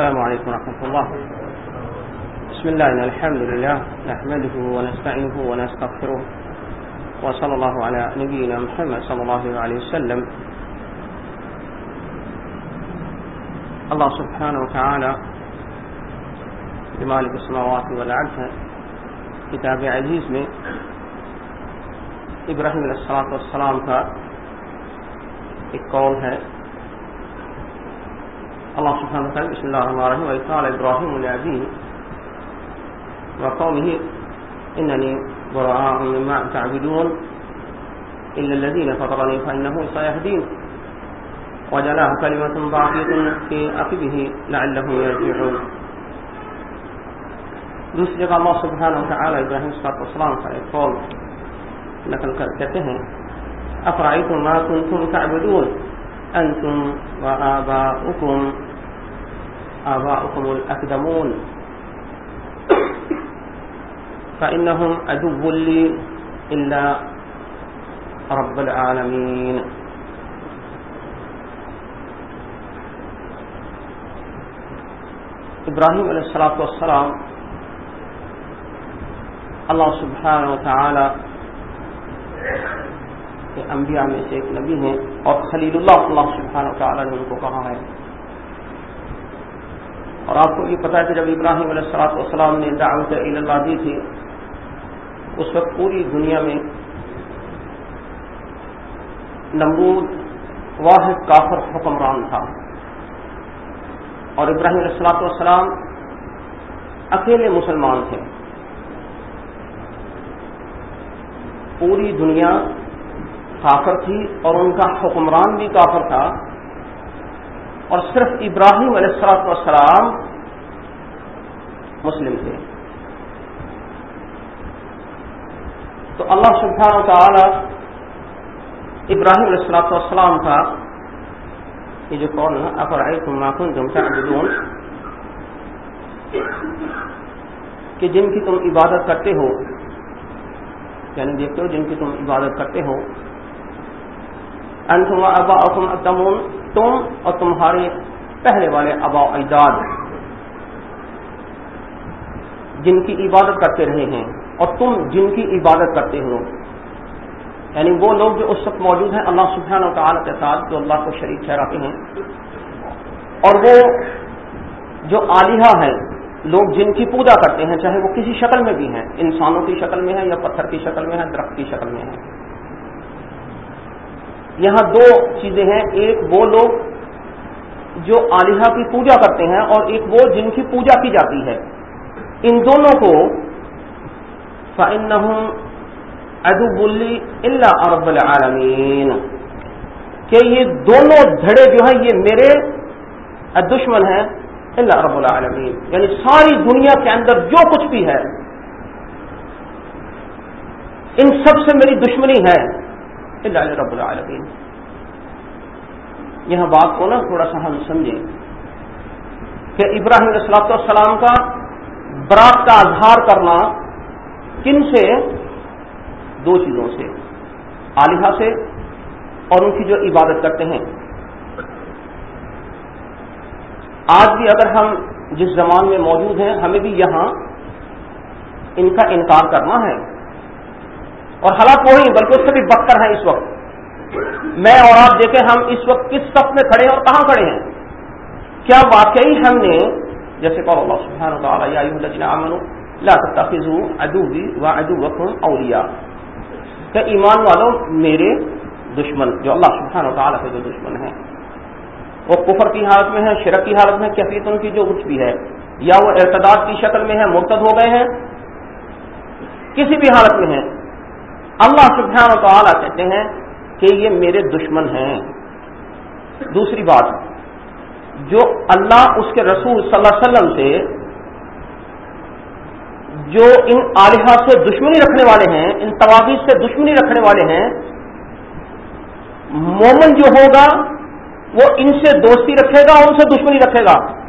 السلام عليكم ورحمة الله. بسم الله الحمد لله نحمده ونستعينه ونستغفره وصلى الله على نبينا محمد صلى الله عليه وسلم. الله سبحانه وتعالى بمالك السماوات والعرض کتاب عزیز میں ابراہیم علیہ السلاۃ والسلام کا ایک قول ہے اللہ سبحانہ وتعالى بسم الله الرحمن الرحيم وقال ابراهيم لأبيه وقومه إنني براء مما تعبدون إلا الذين فطرني فإنه سيهدين وجلاها كلمة باقية في أقبه لعلهم يرجعون دوسری جگہ اللہ سبحانہ وتعالی ابراہیم صلی اللہ السلام کا ایک قول نقل کر کہتے ہیں افرائیتم ما کنتم تعبدون؟ انتم وآباؤکم آباؤکم الاقدمون فإنهم عدو لي إلا رب العالمين. ابراہیم علیہ السلام والسلام اللہ سبحانہ و تعالی کے انبیاء میں سے ایک نبی ہیں اور خلیل اللہ اللہ سبحانہ و تعالی نے ان کو کہا ہے اور آپ کو یہ پتا ہے کہ جب ابراہیم علیہ السلاط والسلام نے دعوت اللہ دی تھی، اس وقت پوری دنیا میں نمرود واحد کافر حکمران تھا۔ اور ابراہیم علیہ السلاط والسلام اکیلے مسلمان تھے۔ پوری دنیا کافر تھی اور ان کا حکمران بھی کافر تھا۔ اور صرف ابراہیم علیہ السلاط والسلام مسلم تھے تو اللہ سبحانہ تعالی ابراہیم علیہ السلاط والسلام کا یہ جو کون ہے افر آئی تم کہ جن کی تم عبادت کرتے ہو یعنی دیکھتے ہو جن کی تم عبادت کرتے ہو، انتم ابا اکم اقدمون تم اور تمہارے پہلے والے ابا اجداد۔ جن کی عبادت کرتے رہے ہیں اور تم جن کی عبادت کرتے ہو۔ یعنی وہ لوگ جو اس وقت موجود ہیں اللہ سبحانہ و تعالیٰ کے ساتھ جو اللہ کو شریک ٹھہراتے ہیں۔ اور وہ جو عالیہ ہیں، لوگ جن کی پوجا کرتے ہیں، چاہے وہ کسی شکل میں بھی ہیں، انسانوں کی شکل میں ہے یا پتھر کی شکل میں ہے درخت کی شکل میں ہے یہاں دو چیزیں ہیں، ایک وہ لوگ جو عالیہ کی پوجا کرتے ہیں اور ایک وہ جن کی پوجا کی جاتی ہے۔ ان دونوں کو فن ادو بلی اللہ عرب العالمین۔ کہ یہ دونوں دھڑے جو ہیں، یہ میرے دشمن ہیں اللہ رب العالمین۔ یعنی ساری دنیا کے اندر جو کچھ بھی ہے، ان سب سے میری دشمنی ہے اللہ رب العالمین۔ یہاں بات کو نا تھوڑا سا ہم سمجھیں کہ ابراہیم السلاط والسلام کا برات کا اظہار کرنا کن سے؟ دو چیزوں سے۔ عالیہ سے اور ان کی جو عبادت کرتے ہیں۔ آج بھی اگر ہم جس زمان میں موجود ہیں، ہمیں بھی یہاں ان کا انکار کرنا ہے۔ اور حالات وہی بلکہ اس سے بھی بدتر ہیں اس وقت۔ میں اور آپ دیکھیں، ہم اس وقت کس سب میں کھڑے ہیں اور کہاں کھڑے ہیں۔ کیا واقعی ہم نے، جیسے کہ اللہ سبحانہ تعالیٰ امن لا تتخذوا عدوی و عدوکم اولیاء۔ کہ ایمان والوں میرے دشمن، جو اللہ سبحانہ تعالیٰ کے جو دشمن ہیں۔ وہ کفر کی حالت میں ہے شرک کی حالت میں کیفیت ان کی جو کچھ بھی ہے۔ یا وہ ارتداد کی شکل میں ہے مرتد ہو گئے ہیں۔ کسی بھی حالت میں ہے اللہ سبحانہ و تعالیٰ کہتے ہیں کہ یہ میرے دشمن ہیں۔ دوسری بات، جو اللہ اس کے رسول صلی اللہ علیہ وسلم سے جو ان آلیہ سے دشمنی رکھنے والے ہیں، ان توابیز سے دشمنی رکھنے والے ہیں، مومن جو ہوگا، وہ ان سے دوستی رکھے گا ان سے دشمنی رکھے گا۔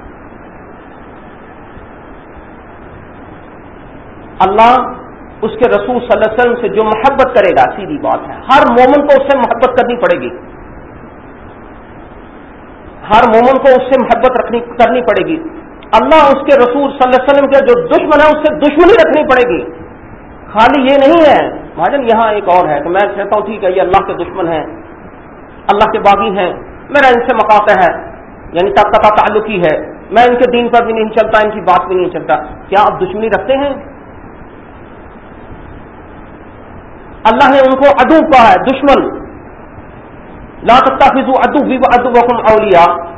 اللہ اس کے رسول صلی اللہ علیہ وسلم سے جو محبت کرے گا، سیدھی بات ہے۔ ہر مومن کو اس سے محبت کرنی پڑے گی۔ ہر مومن کو اس سے محبت رکھنی کرنی پڑے گی۔ اللہ اس کے رسول صلی اللہ علیہ وسلم کے جو دشمن ہے، اس سے دشمنی رکھنی پڑے گی۔ خالی یہ نہیں ہے۔ مہاجن، یہاں ایک اور ہے تو میں کہتا ہوں، ٹھیک ہے، یہ اللہ کے دشمن ہیں۔ اللہ کے باغی ہیں۔ میرا ان سے مقاطع ہے۔ یعنی قطع تعلقی ہے۔ میں ان کے دین پر بھی نہیں چلتا، ان کی بات بھی نہیں چلتا۔ کیا آپ دشمنی رکھتے ہیں؟ اللہ نے ان کو ادو کہا ہے، دشمن۔ لا فضو ادو ادو وقم اولیا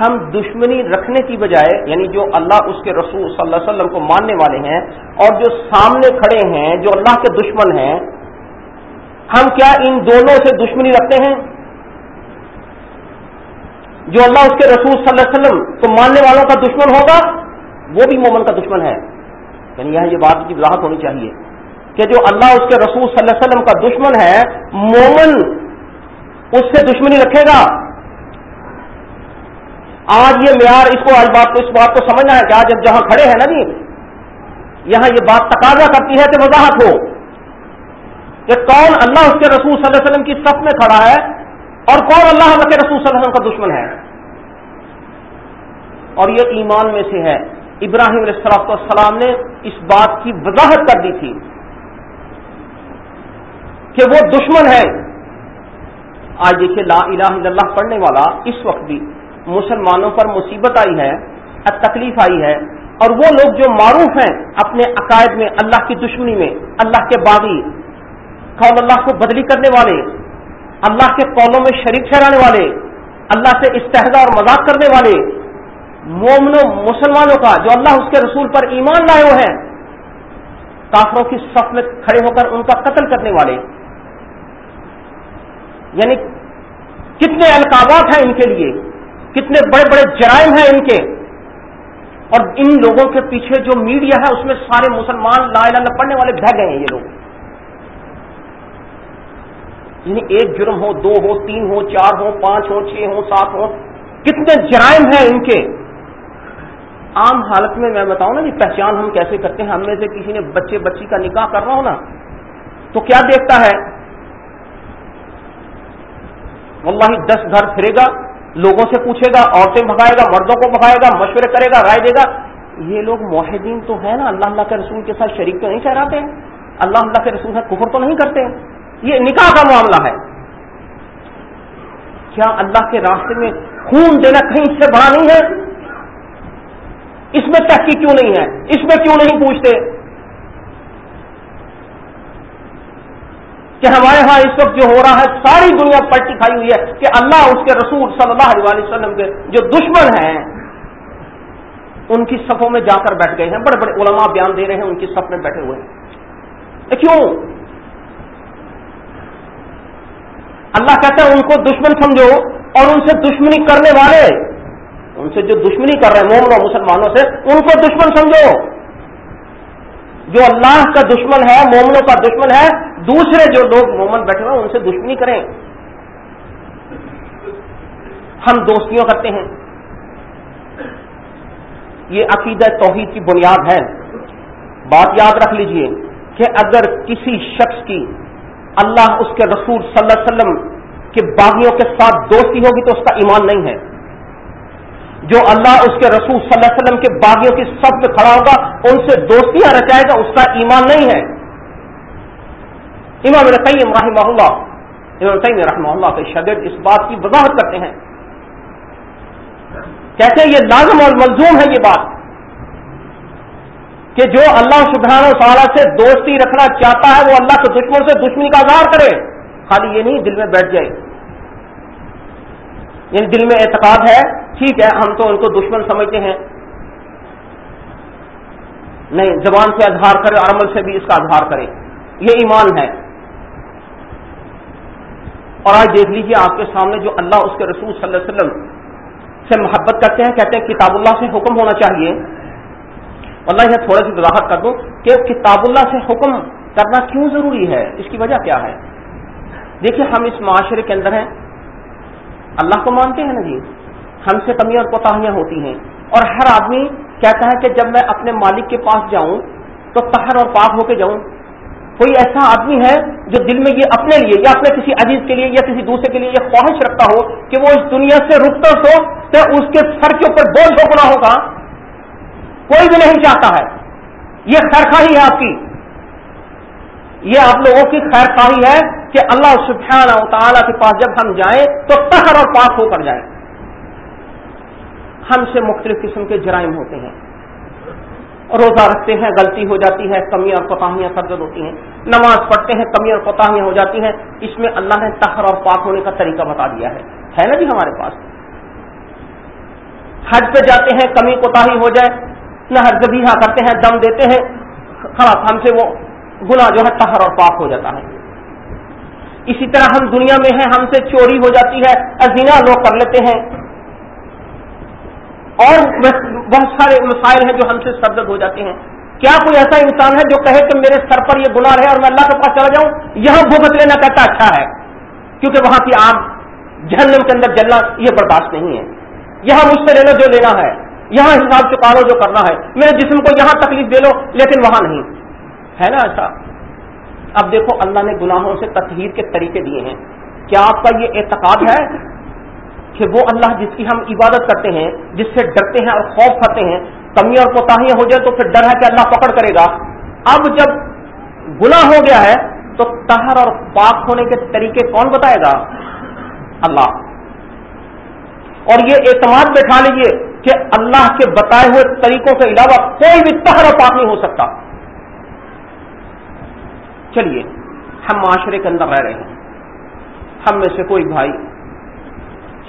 ہم دشمنی رکھنے کی بجائے یعنی جو اللہ اس کے رسول صلی اللہ علیہ وسلم کو ماننے والے ہیں، اور جو سامنے کھڑے ہیں، جو اللہ کے دشمن ہیں، ہم کیا ان دونوں سے دشمنی رکھتے ہیں؟ جو اللہ اس کے رسول صلی اللہ علیہ وسلم کو ماننے والوں کا دشمن ہوگا، وہ بھی مومن کا دشمن ہے۔ یعنی یہاں یہ بات کی وضاحت ہونی چاہیے کہ جو اللہ اس کے رسول صلی اللہ علیہ وسلم کا دشمن ہے، مومن اس سے دشمنی رکھے گا۔ آج یہ معیار اس کو آج بات کو اس بات کو سمجھنا ہے کہ آج جب جہاں کھڑے ہیں نا جی یہاں یہ بات تقاضا کرتی ہے کہ وضاحت ہو کہ کون اللہ اس کے رسول صلی اللہ علیہ وسلم کی صف میں کھڑا ہے اور کون اللہ اللہ کے رسول صلی اللہ علیہ وسلم کا دشمن ہے۔ اور یہ ایمان میں سے ہے۔ ابراہیم علیہ السلام السلام نے اس بات کی وضاحت کر دی تھی کہ وہ دشمن ہے۔ آج دیکھیے لا الہ الا اللہ پڑھنے والا اس وقت بھی مسلمانوں پر مصیبت آئی ہے تکلیف آئی ہے، اور وہ لوگ جو معروف ہیں اپنے عقائد میں، اللہ کی دشمنی میں، اللہ کے باغی، قول اللہ کو بدلی کرنے والے، اللہ کے قولوں میں شریک ٹھہرانے والے، اللہ سے استحدہ اور مذاق کرنے والے، مومنوں، مسلمانوں کا، جو اللہ اس کے رسول پر ایمان لائے ہوئے ہیں، کافروں کی صف میں کھڑے ہو کر ان کا قتل کرنے والے۔ یعنی کتنے القابات ہیں ان کے لیے۔ کتنے بڑے بڑے جرائم ہیں ان کے۔ اور ان لوگوں کے پیچھے جو میڈیا ہے، اس میں سارے مسلمان لا الہ پڑھنے والے بہ گئے ہیں یہ لوگ۔ یعنی ایک جرم ہو، دو ہو، تین ہو، چار ہو، پانچ ہو، چھ ہو، سات ہو۔ کتنے جرائم ہیں ان کے۔ عام حالت میں میں بتاؤں نا کہ پہچان ہم کیسے کرتے ہیں؟ ہم میں سے کسی نے بچے بچی کا نکاح کر رہا ہو نا، تو کیا دیکھتا ہے؟ واللہ دس گھر پھرے گا۔ لوگوں سے پوچھے گا، عورتیں بھگائے گا، مردوں کو بھگائے گا، مشورے کرے گا، رائے دے گا۔ یہ لوگ معاہدین تو ہے نا، اللہ اللہ کے رسول کے ساتھ شریک تو نہیں ٹھہراتے اللہ اللہ کے رسول سے کفر تو نہیں کرتے یہ نکاح کا معاملہ ہے۔ کیا اللہ کے راستے میں خون دینا کہیں اس سے بڑا نہیں ہے؟ اس میں تحقیق کیوں نہیں ہے؟ اس میں کیوں نہیں پوچھتے؟ کہ ہمارے ہاں اس وقت جو ہو رہا ہے، ساری دنیا پلٹی کھائی ہوئی ہے کہ اللہ اس کے رسول صلی اللہ علیہ وسلم کے جو دشمن ہیں، ان کی صفوں میں جا کر بیٹھ گئے ہیں۔ بڑے بڑے علماء بیان دے رہے ہیں ان کی صف میں بیٹھے ہوئے ہیں۔ کیوں؟ اللہ کہتا ہے ان کو دشمن سمجھو اور ان سے دشمنی کرنے والے، ان سے جو دشمنی کر رہے ہیں مومنوں مسلمانوں سے، ان کو دشمن سمجھو۔ جو اللہ کا دشمن ہے، مومنوں کا دشمن ہے، دوسرے جو لوگ مومن بیٹھے ہوئے ان سے دشمنی کریں۔ ہم دوستیاں کرتے ہیں۔ یہ عقیدہ توحید کی بنیاد ہے۔ بات یاد رکھ لیجیے کہ اگر کسی شخص کی اللہ اس کے رسول صلی اللہ علیہ وسلم کے باغیوں کے ساتھ دوستی ہوگی تو اس کا ایمان نہیں ہے۔ جو اللہ اس کے رسول صلی اللہ علیہ وسلم کے باغیوں کی سب میں کھڑا ہوگا، ان سے دوستیاں رچائے گا، اس کا ایمان نہیں ہے۔ امام رقیم رحمہ اللہ، امام قیم رحمہ اللہ کے شگرد اس بات کی وضاحت کرتے ہیں۔ کہتے ہیں، یہ لازم اور ملزوم ہے یہ بات کہ جو اللہ سبحانہ و تعالیٰ سے دوستی رکھنا چاہتا ہے، وہ اللہ کے دشمن سے دشمنی کا اظہار کرے۔ خالی یہ نہیں، دل میں بیٹھ جائے۔ یعنی دل میں اعتقاد ہے، ٹھیک ہے، ہم تو ان کو دشمن سمجھتے ہیں۔ نہیں، زبان سے اظہار کرے اور عمل سے بھی اس کا اظہار کرے۔ یہ ایمان ہے۔ اور آج دیکھ لیجیے آپ کے سامنے جو اللہ اس کے رسول صلی اللہ علیہ وسلم سے محبت کرتے ہیں، کہتے ہیں کتاب اللہ سے حکم ہونا چاہیے۔ اللہ یہ تھوڑا سی وضاحت کر دوں کہ کتاب اللہ سے حکم کرنا کیوں ضروری ہے؟ اس کی وجہ کیا ہے؟ دیکھیے ہم اس معاشرے کے اندر ہیں۔ اللہ کو مانتے ہیں نا جی؟ ہم سے کمیاں اور کوتاہیاں ہوتی ہیں۔ اور ہر آدمی کہتا ہے کہ جب میں اپنے مالک کے پاس جاؤں تو تہر اور پاک ہو کے جاؤں۔ کوئی ایسا آدمی ہے جو دل میں یہ اپنے لیے یا اپنے کسی عزیز کے لیے یا کسی دوسرے کے لیے یہ خواہش رکھتا ہو کہ وہ اس دنیا سے رکتا ہو تو اس کے سر کے اوپر بوجھ ہو ہوگا۔ کوئی بھی نہیں چاہتا ہے۔ یہ خیر خواہی ہے آپ کی۔ یہ آپ لوگوں کی خیر خواہی ہے کہ اللہ سبحانہ و تعالیٰ کے پاس جب ہم جائیں تو تخر اور پاک ہو کر جائیں۔ ہم سے مختلف قسم کے جرائم ہوتے ہیں۔ روزہ رکھتے ہیں، غلطی ہو جاتی ہے کمی اور کوتاہیاں سرد ہوتی ہیں۔ نماز پڑھتے ہیں کمی اور کوتاہیاں ہو جاتی ہیں۔ اس میں اللہ نے تخر اور پاک ہونے کا طریقہ بتا دیا ہے۔ ہے نا جی ہمارے پاس؟ حج پہ جاتے ہیں، کمی کوتا ہو جائے، نہ ہر زبیحہ کرتے ہیں، دم دیتے ہیں۔ خلاص ہم سے وہ گنا جو ہے تہر اور پاک ہو جاتا ہے۔ اسی طرح ہم دنیا میں ہیں، ہم سے چوری ہو جاتی ہے، ازینا لوگ کر لیتے ہیں۔ اور بہت سارے مسائل ہیں جو ہم سے سرد ہو جاتے ہیں۔ کیا کوئی ایسا انسان ہے جو کہے کہ میرے سر پر یہ گناہ ہے اور میں اللہ کے پاس چلا جاؤں؟ یہاں بھگت لینا کہتا اچھا ہے، کیونکہ وہاں کی آگ جہنم کے اندر جلنا یہ برداشت نہیں ہے۔ یہاں مجھ سے لے لو جو لینا ہے، یہاں حساب چکا لو جو کرنا ہے۔ میرے جسم کو یہاں تکلیف دے لو، لیکن وہاں نہیں۔ ہے نا ایسا؟ اب دیکھو، اللہ نے گناہوں سے تطہیر کے طریقے دیے ہیں۔ کیا آپ کا یہ اعتقاد ہے کہ وہ اللہ جس کی ہم عبادت کرتے ہیں، جس سے ڈرتے ہیں اور خوف کرتے ہیں، کمی اور کوتاہیاں ہو جائے تو پھر ڈر ہے کہ اللہ پکڑ کرے گا؟ اب جب گناہ ہو گیا ہے، تو تہر اور پاک ہونے کے طریقے کون بتائے گا؟ اللہ۔ اور یہ اعتماد بٹھا لیجیے کہ اللہ کے بتائے ہوئے طریقوں کے علاوہ کوئی بھی تہر اور پاک نہیں ہو سکتا۔ چلیے، ہم معاشرے کے اندر رہ رہے ہیں۔ ہم میں سے کوئی بھائی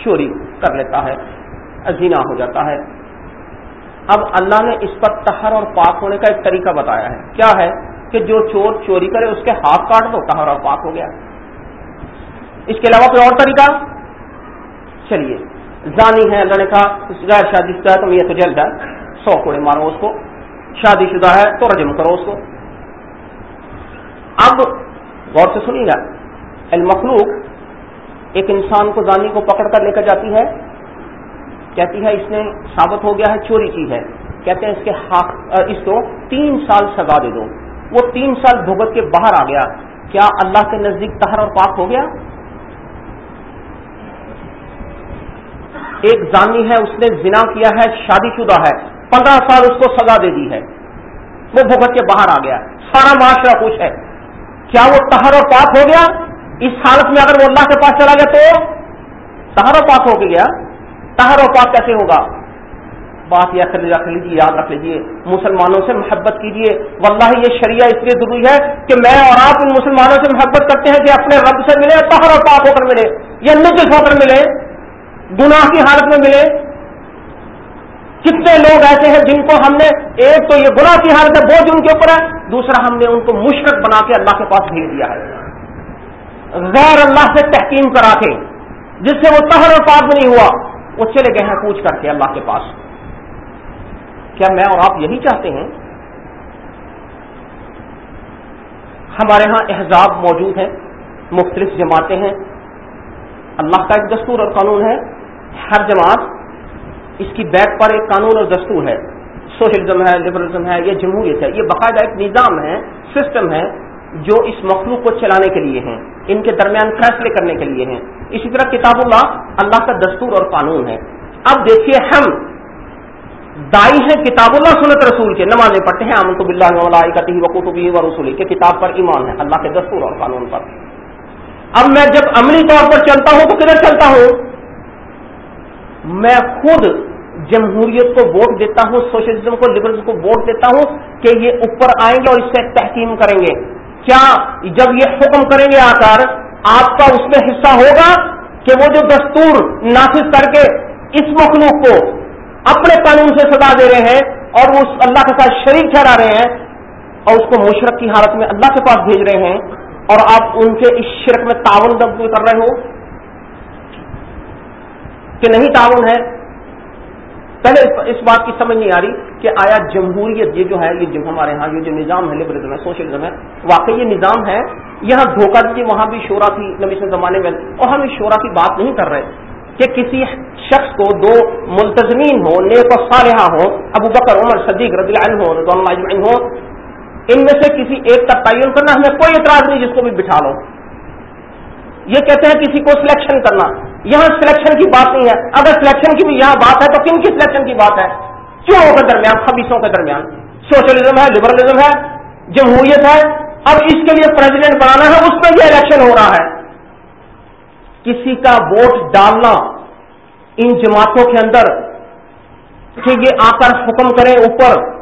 چوری کر لیتا ہے ازینا ہو جاتا ہے۔ اب اللہ نے اس پر تہر اور پاک ہونے کا ایک طریقہ بتایا ہے۔ کیا ہے کہ جو چور چوری کرے، اس کے ہاتھ کاٹ دو تہر اور پاک ہو گیا۔ اس کے علاوہ کوئی اور طریقہ؟ چلیے، زانی ہے اللہ نے کہا غیر شادی شدہ ہے تو یہ تو جلد ہے، سو کوڑے مارو اس کو، شادی شدہ ہے تو رجم کرو اس کو۔ اب غور سے سنیے گا المخلوق ایک انسان کو زانی کو پکڑ کر لے کر جاتی ہے، کہتی ہے اس نے ثابت ہو گیا ہے چوری کی ہے، کہتے ہیں اس کے حق، اس کو تین سال سزا دے دو۔ وہ تین سال بھگت کے باہر آ گیا۔ کیا اللہ کے نزدیک تہر اور پاک ہو گیا؟ ایک زانی ہے، اس نے زنا کیا ہے، شادی شدہ ہے، پندرہ سال اس کو سزا دے دی ہے۔ وہ بھگت کے باہر آ گیا۔ سارا معاشرہ خوش ہے۔ کیا وہ تہر و پاک ہو گیا؟ اس حالت میں اگر وہ اللہ کے پاس چلا گیا تو تہر و پاک ہو گیا تہر و پاک کیسے ہوگا؟ بات یہ رکھ لیجیے یاد رکھ لیجیے مسلمانوں سے محبت کیجیے واللہ یہ شریعہ اس لیے ضروری ہے کہ میں اور آپ ان مسلمانوں سے محبت کرتے ہیں کہ اپنے رب سے ملے تہر و پاک ہو کر ملے، یا نجس ہو کر ملے، گناہ کی حالت میں ملے۔ کتنے لوگ ایسے ہیں جن کو ہم نے ایک تو یہ گناہ کی حالت ہے، بوجھ ان کے اوپر ہے، دوسرا ہم نے ان کو مشرق بنا کے اللہ کے پاس بھیج دیا ہے۔ غیر اللہ سے تحقیم کرا کے جس سے وہ تہر اور پاک نہیں ہوا، وہ چلے گئے ہیں پوچھ کر کے اللہ کے پاس۔ کیا میں اور آپ یہی چاہتے ہیں؟ ہمارے ہاں احزاب موجود ہیں، مختلف جماعتیں ہیں۔ اللہ کا ایک دستور اور قانون ہے، ہر جماعت اس کی بیک پر ایک قانون اور دستور ہے۔ سوشلزم ہے لبرلزم ہے، یہ جمہوریت ہے۔ یہ باقاعدہ ایک نظام ہے، سسٹم ہے جو اس مخلوق کو چلانے کے لیے ہیں، ان کے درمیان فیصلے کرنے کے لیے ہیں۔ اسی طرح کتاب اللہ اللہ کا دستور اور قانون ہے۔ اب دیکھیے ہم دائی ہیں کتاب اللہ، سنت رسول کے۔ نمازیں پڑھتے ہیں امن تو بلّہ کتی وقوبی و رسولی کے کتاب پر ایمان ہے، اللہ کے دستور اور قانون پر۔ اب میں جب عملی طور پر چلتا ہوں تو کدھر چلتا ہوں؟ میں خود جمہوریت کو ووٹ دیتا ہوں، سوشلزم کو لبرلزم کو ووٹ دیتا ہوں کہ یہ اوپر آئیں گے اور اس سے تحکیم کریں گے۔ کیا جب یہ حکم کریں گے آ کر آپ کا اس میں حصہ ہوگا کہ وہ جو دستور نافذ کر کے اس مخلوق کو اپنے قانون سے سزا دے رہے ہیں اور وہ اللہ کے ساتھ شریک ٹھہرا رہے ہیں اور اس کو مشرق کی حالت میں اللہ کے پاس بھیج رہے ہیں اور آپ ان کے اس شرک میں تعاون کر رہے ہو کہ نہیں تعاون ہے۔ پہلے اس بات کی سمجھ نہیں آ رہی کہ آیا جمہوریت، یہ جو ہے، یہ جو ہمارے ہاں یہ جو نظام ہے لبرزم ہے سوشلزم ہے، واقعی یہ نظام ہے۔ یہاں دھوکہ دیجیے وہاں بھی شورا تھی نبی سے زمانے میں، اور ہم اس شورا کی بات نہیں کر رہے کہ کسی شخص کو دو ملتظمین ہو نیک و صالحہ ہو ابو بکر، عمر، صدیق رضی اللہ عنہ، رضوان اللہ اجمعین ہو ان میں سے کسی ایک کا تعین کرنا ہمیں کوئی اعتراض نہیں جس کو بھی بٹھا لو۔ یہ کہتے ہیں کسی کو سلیکشن کرنا۔ یہاں سلیکشن کی بات نہیں ہے۔ اگر سلیکشن کی بھی یہاں بات ہے تو کن کی سلیکشن کی بات ہے؟ چوروں کے درمیان؟ خبیصوں کے درمیان۔ سوشلزم ہے لبرلزم ہے، جمہوریت ہے۔ اب اس کے لیے پریزیڈنٹ بنانا ہے، اس میں یہ الیکشن ہو رہا ہے۔ کسی کا ووٹ ڈالنا ان جماعتوں کے اندر کہ یہ آ کر حکم کریں اوپر۔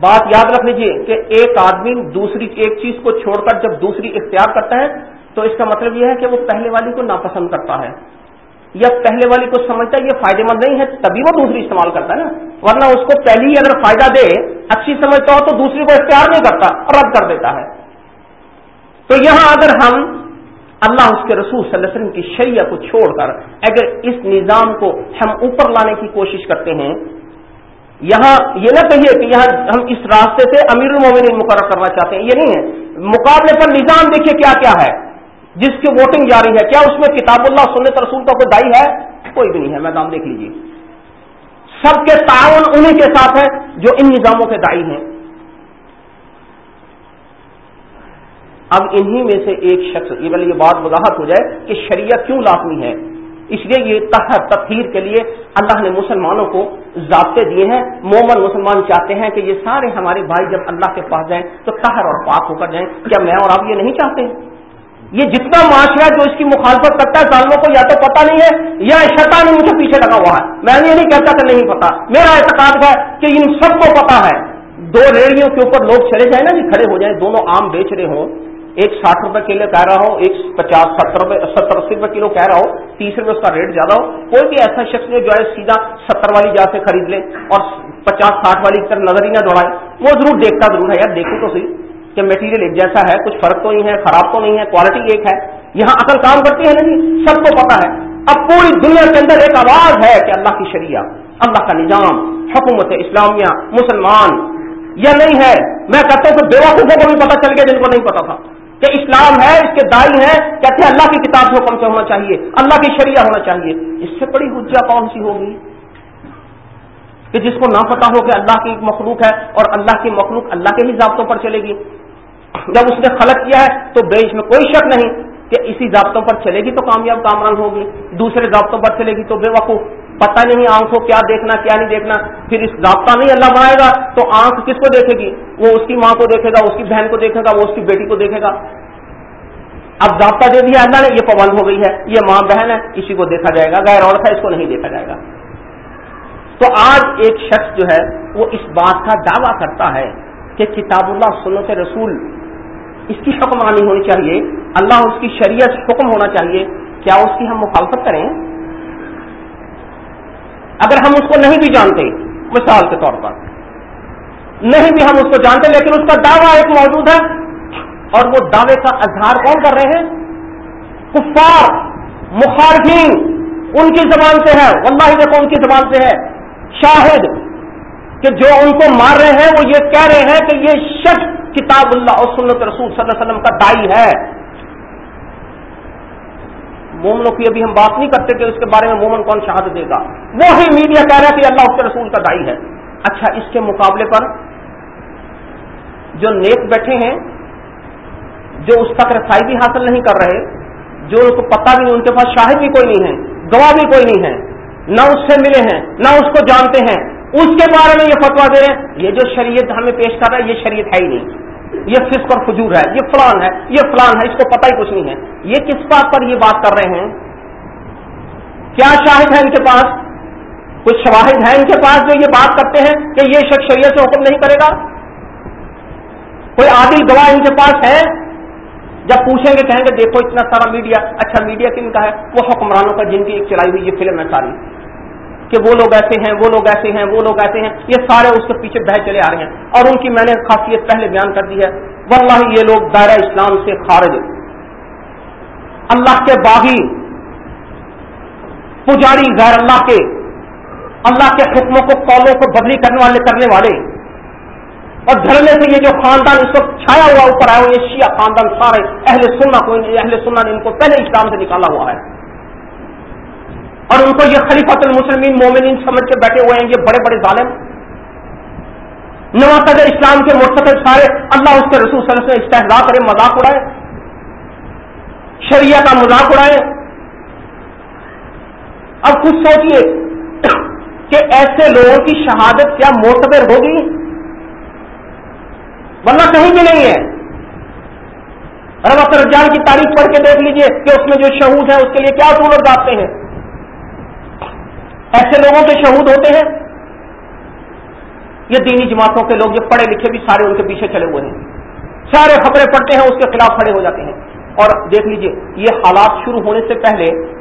بات یاد رکھ لیجیے کہ ایک آدمی دوسری ایک چیز کو چھوڑ کر جب دوسری اختیار کرتا ہے تو اس کا مطلب یہ ہے کہ وہ پہلے والی کو ناپسند کرتا ہے یا پہلے والی کو سمجھتا ہے یہ فائدے مند نہیں ہے، تبھی وہ دوسری استعمال کرتا ہے نا۔ ورنہ اس کو پہلی ہی اگر فائدہ دے، اچھی سمجھتا ہو تو دوسری کو اختیار نہیں کرتا، رد کر دیتا ہے۔ تو یہاں اگر ہم اللہ اس کے رسول صلی اللہ علیہ وسلم کی شریعت کو چھوڑ کر اگر اس نظام کو ہم اوپر لانے کی کوشش کرتے ہیں، یہاں یہ نہ کہیے کہ یہاں ہم اس راستے سے امیر المومن مقرر کرنا چاہتے ہیں، یہ نہیں ہے۔ مقابلے پر نظام دیکھیے کیا کیا ہے۔ جس کی ووٹنگ جاری ہے، کیا اس میں کتاب اللہ، سنت رسول کا کوئی دائی ہے؟ کوئی بھی نہیں ہے، میدان دیکھ لیجیے سب کے تعاون انہیں کے ساتھ ہے جو ان نظاموں کے دائی ہیں۔ اب انہی میں سے ایک شخص، یہ بولے یہ بات وضاحت ہو جائے کہ شریعت کیوں لازمی ہے۔ اس لیے یہ تحر تفہیر کے لیے اللہ نے مسلمانوں کو ضابطے دیے ہیں۔ مومن مسلمان چاہتے ہیں کہ یہ سارے ہمارے بھائی جب اللہ کے پاس جائیں تو تحر اور پاک ہو کر جائیں۔ کیا میں اور آپ یہ نہیں چاہتے؟ یہ جتنا معاشرہ جو اس کی مخالفت کرتا ہے ظالموں کو یا تو پتا نہیں ہے یا شیطان ان کے پیچھے لگا ہوا ہے۔ میں یہ نہیں کہتا کہ نہیں پتا میرا اعتقاد ہے کہ ان سب کو پتا ہے۔ دو ریڑھیوں کے اوپر لوگ چلے جائیں نا جی کھڑے ہو جائیں، دونوں آم بیچ رہے ہوں۔ ایک ساٹھ روپے کلو کہہ رہا ہو ایک پچاس، ستر روپے، ستر، اسی روپے کلو کہہ رہا ہو تیس روپے اس کا ریٹ زیادہ ہو۔ کوئی بھی ایسا شخص نہیں جو ہے سیدھا ستر والی جا سے خرید لے اور پچاس، ساٹھ والی طرف نظر ہی نہ دوڑائے۔ وہ ضرور دیکھتا ضرور ہے، یار دیکھو تو صحیح۔ کہ میٹیریل ایک جیسا ہے، کچھ فرق تو نہیں ہے، خراب تو نہیں ہے کوالٹی ایک ہے۔ یہاں اصل کام کرتی ہے نا جی سب کو پتا ہے۔ اب پوری دنیا کے اندر ایک آواز ہے کہ اللہ کی شریعت، اللہ کا نظام، حکومت اسلامیہ، مسلمان۔ یا نہیں ہے۔ میں کہتا ہوں کہ بے وقوفوں کو بھی پتا چل گیا جن کو نہیں پتا تھا۔ کہ اسلام ہے، اس کے دائی ہیں، کہتے ہیں اللہ کی کتاب حکم سے ہونا چاہیے، اللہ کی شریعہ ہونا چاہیے۔ اس سے بڑی حجا کون سی ہوگی؟ کہ جس کو نہ پتا ہو کہ اللہ کی مخلوق ہے اور اللہ کی مخلوق اللہ کے ہی ضابطوں پر چلے گی۔ جب اس نے خلق کیا ہے تو بے اس میں کوئی شک نہیں کہ اسی ضابطوں پر چلے گی تو کامیاب کامران ہوگی۔ دوسرے ضابطوں پر چلے گی تو بے وقوف۔ پتہ نہیں آنکھ کو کیا دیکھنا، کیا نہیں دیکھنا۔ پھر اس ضابطہ نہیں اللہ بنائے گا تو آنکھ کس کو دیکھے گی؟ وہ اس کی ماں کو دیکھے گا، اس کی بہن کو دیکھے گا، وہ اس کی بیٹی کو دیکھے گا۔ اب ضابطہ دے دیا اللہ نے، یہ پابند ہو گئی ہے، یہ ماں بہن ہے، اسی کو دیکھا جائے گا، غیر عورت ہے، اس کو نہیں دیکھا جائے گا۔ تو آج ایک شخص جو ہے وہ اس بات کا دعویٰ کرتا ہے کہ کتاب اللہ سنت رسول اس کی حکمرانی ہونی چاہیے، اللہ اس کی شریعت حکم ہونا چاہیے، کیا اس کی ہم مخالفت کریں؟ اگر ہم اس کو نہیں بھی جانتے، مثال کے طور پر، نہیں بھی ہم اس کو جانتے، لیکن اس کا دعویٰ ایک موجود ہے، اور وہ دعوے کا اظہار کون کر رہے ہیں؟ کفار، مخالفین، ان کی زبان سے ہے، واللہ دیکھو ان کی زبان سے ہے۔ شاہد کہ جو ان کو مار رہے ہیں، وہ یہ کہہ رہے ہیں کہ یہ شخص کتاب اللہ اور سنت رسول صلی اللہ علیہ وسلم کا دائی ہے۔ مومنوں کی ابھی ہم بات نہیں کرتے کہ اس کے بارے میں مومن کون شہادت دے گا۔ وہی میڈیا کہہ رہا ہے کہ اللہ اس کے رسول کا دائی ہے۔ اچھا اس کے مقابلے پر جو نیک بیٹھے ہیں، جو اس تک رسائی بھی حاصل نہیں کر رہے، جو ان کو پتہ بھی نہیں، ان کے پاس شاہد بھی کوئی نہیں ہے، گواہ بھی کوئی نہیں ہے۔ نہ اس سے ملے ہیں، نہ اس کو جانتے ہیں۔ اس کے بارے میں یہ فتوا دے رہے ہیں، یہ جو شریعت ہمیں پیش کر رہا ہے، یہ شریعت ہے ہی نہیں۔ یہ فسق اور فجور ہے، یہ فلان ہے، یہ فلان ہے، اس کو پتہ ہی کچھ نہیں ہے۔ یہ کس بات پر یہ بات کر رہے ہیں؟ کیا شاہد ہے ان کے پاس؟ کچھ شواہد ہے ان کے پاس جو یہ بات کرتے ہیں کہ یہ شخص شریعت سے حکم نہیں کرے گا؟ کوئی عادل گواہ ان کے پاس ہے جب پوچھیں گے کہیں گے دیکھو اتنا سارا میڈیا اچھا میڈیا کن کا ہے؟ وہ حکمرانوں کا جن کی ایک چلائی ہوئی یہ فلم ہے ساری۔ کہ وہ لوگ ایسے ہیں، وہ لوگ ایسے ہیں، وہ لوگ ایسے ہیں، یہ سارے اس کے پیچھے بہ چلے آ رہے ہیں۔ اور ان کی میں نے خاصیت پہلے بیان کر دی ہے۔ واللہ یہ لوگ دائرہ اسلام سے خارج اللہ کے باغی، پجاری، غیر اللہ کے اللہ کے حکموں کو قولوں کو بدلی کرنے والے کرنے والے۔ اور دھرنے سے یہ جو خاندان اس وقت چھایا ہوا اوپر آیا یہ شیعہ خاندان، سارے اہل سننا کو اہل سننا نے ان کو پہلے اسلام سے نکالا ہوا ہے۔ اور ان کو یہ خلیفت المسلمین، مومنین سمجھ کے بیٹھے ہوئے ہیں، یہ بڑے بڑے ظالم۔ نواز اسلام کے مرتب سارے، اللہ اس کے رسول صلی اللہ علیہ وسلم استحضا کرے، مذاق اڑائے۔ شریعہ کا مذاق اڑائے۔ اب کچھ سوچیے کہ ایسے لوگوں کی شہادت کیا معتبر ہوگی؟ ورنہ کہیں بھی نہیں ہے۔ رب رجان کی تاریخ پڑھ کے دیکھ لیجیے کہ اس میں جو شہود ہیں، اس کے لیے کیا سہولت آتے ہیں۔ ایسے لوگوں کے شہود ہوتے ہیں۔ یہ دینی جماعتوں کے لوگ، یہ پڑھے لکھے بھی سارے ان کے پیچھے چلے ہوئے ہیں۔ سارے خبریں پڑھتے ہیں، اس کے خلاف کھڑے ہو جاتے ہیں۔ اور دیکھ لیجیے، یہ حالات شروع ہونے سے پہلے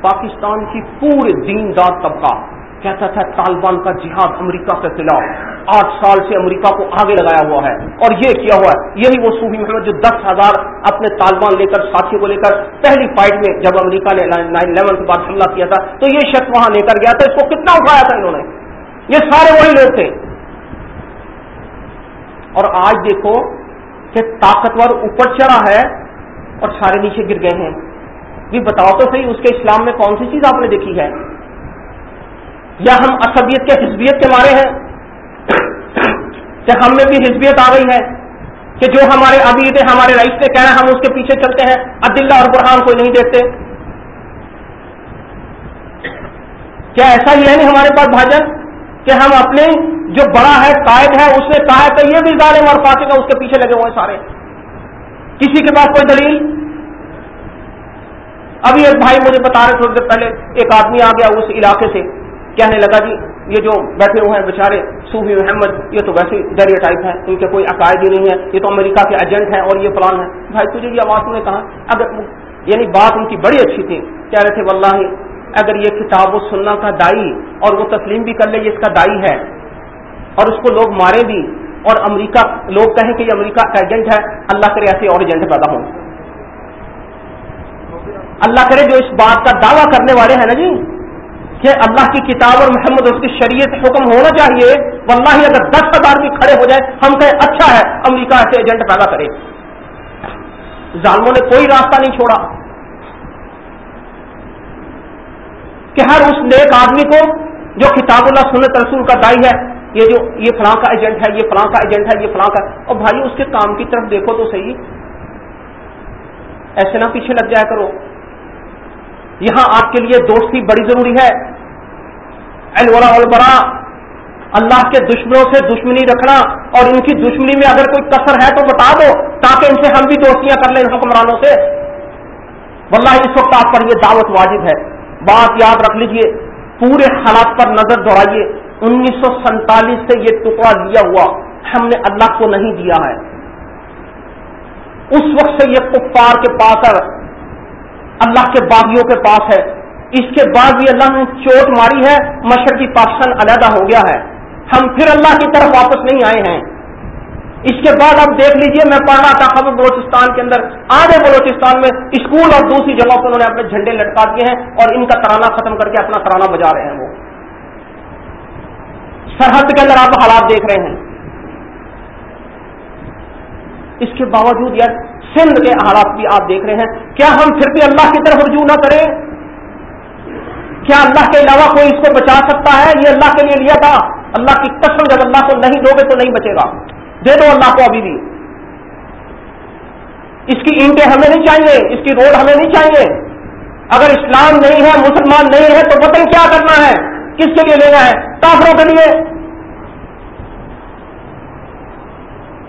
پاکستان کی پورے دین دار طبقہ کہتا تھا، طالبان کا جہاد امریکہ کے خلاف. آٹھ سال سے امریکہ کو آگے لگایا ہوا ہے اور یہ کیا ہوا ہے؟ یہی وہ صوفی محمد جو دس ہزار اپنے طالبان لے کر، ساتھیوں کو لے کر پہلی فائٹ میں جب امریکہ نے نائن الیون کے بعد حملہ کیا تھا، تو یہ شخص وہاں لے کر گیا تھا. اس کو کتنا اٹھایا تھا انہوں نے؟ یہ سارے وہی لوگ تھے. اور آج دیکھو کہ طاقتور اوپر چڑھا ہے اور سارے نیچے گر گئے ہیں. بھی بتاؤ تو صحیح، اس کے اسلام میں کون سی چیز آپ نے دیکھی ہے؟ یا ہم اسبیت کے حزبیت کے مارے ہیں؟ کہ ہم میں بھی حزبیت آ گئی ہے کہ جو ہمارے ابیر ہمارے رئیس نے کہنا ہم اس کے پیچھے چلتے ہیں عدلہ اور برہان کوئی نہیں دیکھتے۔ کیا ایسا ہی ہے نہیں ہمارے پاس بھاجن؟ کہ ہم اپنے جو بڑا ہے، قائد ہے، اس نے کہا ہے کہ یہ بھی ظالم اور فاسق ہے اس کے پیچھے لگے ہوئے سارے۔ کسی کے پاس کوئی دلیل؟ ابھی ایک بھائی مجھے بتا رہے تھوڑی دیر پہلے، ایک آدمی آ گیا اس علاقے سے۔ کہنے لگا جی یہ جو بیٹھے ہوئے ہیں بےچارے صوفی محمد، یہ تو ویسے ڈیری ٹائپ ہے، ان کے کوئی عقائد ہی نہیں ہے یہ تو امریکہ کے ایجنٹ ہیں اور یہ پلان ہے بھائی، تجھے یہ آواز نے کہا؟ اگر یعنی بات ان کی بڑی اچھی تھی۔ کہہ رہے تھے، واللہ، اگر یہ کتاب و سننا کا دائی اور وہ تسلیم بھی کر لے، یہ اس کا دائی ہے۔ اور اس کو لوگ مارے بھی۔ اور امریکہ، لوگ کہیں کہ یہ امریکہ کا ایجنٹ ہے، اللہ کرے ایسے اور ایجنٹ پیدا ہوں۔ اللہ کرے جو اس بات کا دعویٰ کرنے والے ہیں نا جی؟ کہ اللہ کی کتاب اور محمد اس کی شریعت حکم ہونا چاہیے۔ واللہ اگر دس ہزار بھی کھڑے ہو جائے ہم کہیں اچھا ہے، امریکہ ایسے ایجنٹ پیدا کرے۔ ظالموں نے کوئی راستہ نہیں چھوڑا۔ کہ ہر اس نیک آدمی کو جو کتاب اللہ، سنت رسول کا دائی ہے، یہ جو، یہ فلاں کا ایجنٹ ہے، یہ فلاں کا ایجنٹ ہے، یہ فلاں کا۔ اور بھائی اس کے کام کی طرف دیکھو تو صحیح۔ ایسے نہ پیچھے لگ جایا کرو۔ یہاں آپ کے لیے دوستی بڑی ضروری ہے۔ الورا البرا اللہ کے دشمنوں سے دشمنی رکھنا اور ان کی دشمنی میں اگر کوئی کثر ہے تو بتا دو تاکہ ان سے ہم بھی دوستیاں کر لیں حکمرانوں سے۔ واللہ، اس وقت آپ پر یہ دعوت واجب ہے۔ بات یاد رکھ لیجیے، پورے حالات پر نظر دوڑائیے۔ انیس سو سینتالیس سے یہ ٹکڑا دیا ہوا ہم نے اللہ کو نہیں دیا ہے۔ اس وقت سے یہ کفار کے پاس اللہ کے باغیوں کے پاس ہے۔ اس کے بعد بھی اللہ نے چوٹ ماری ہے، مشرقی پاکستان علیحدہ ہو گیا ہے۔ ہم پھر اللہ کی طرف واپس نہیں آئے ہیں۔ اس کے بعد اب دیکھ لیجیے، میں پڑھ رہا تھا خبر بلوچستان کے اندر۔ آدھے بلوچستان میں اسکول اور دوسری جگہوں پر انہوں نے اپنے جھنڈے لٹکا دیے ہیں اور ان کا ترانہ ختم کر کے اپنا ترانہ بجا رہے ہیں وہ۔ سرحد کے اندر آپ حالات دیکھ رہے ہیں۔ اس کے باوجود یار سندھ کے حالات بھی آپ دیکھ رہے ہیں۔ کیا ہم پھر بھی اللہ کی طرف رجوع نہ کریں؟ کیا اللہ کے علاوہ کوئی اس کو بچا سکتا ہے؟ یہ اللہ کے لیے لیا تھا۔ اللہ کی قسم جب اللہ کو نہیں دو گے تو نہیں بچے گا۔ دے دو اللہ کو ابھی بھی۔ اس کی اینٹیں ہمیں نہیں چاہیے، اس کی روڈ ہمیں نہیں چاہیے۔ اگر اسلام نہیں ہے، مسلمان نہیں ہے، تو وطن کیا کرنا ہے؟ کس کے لیے لینا ہے؟ کافروں کے لیے۔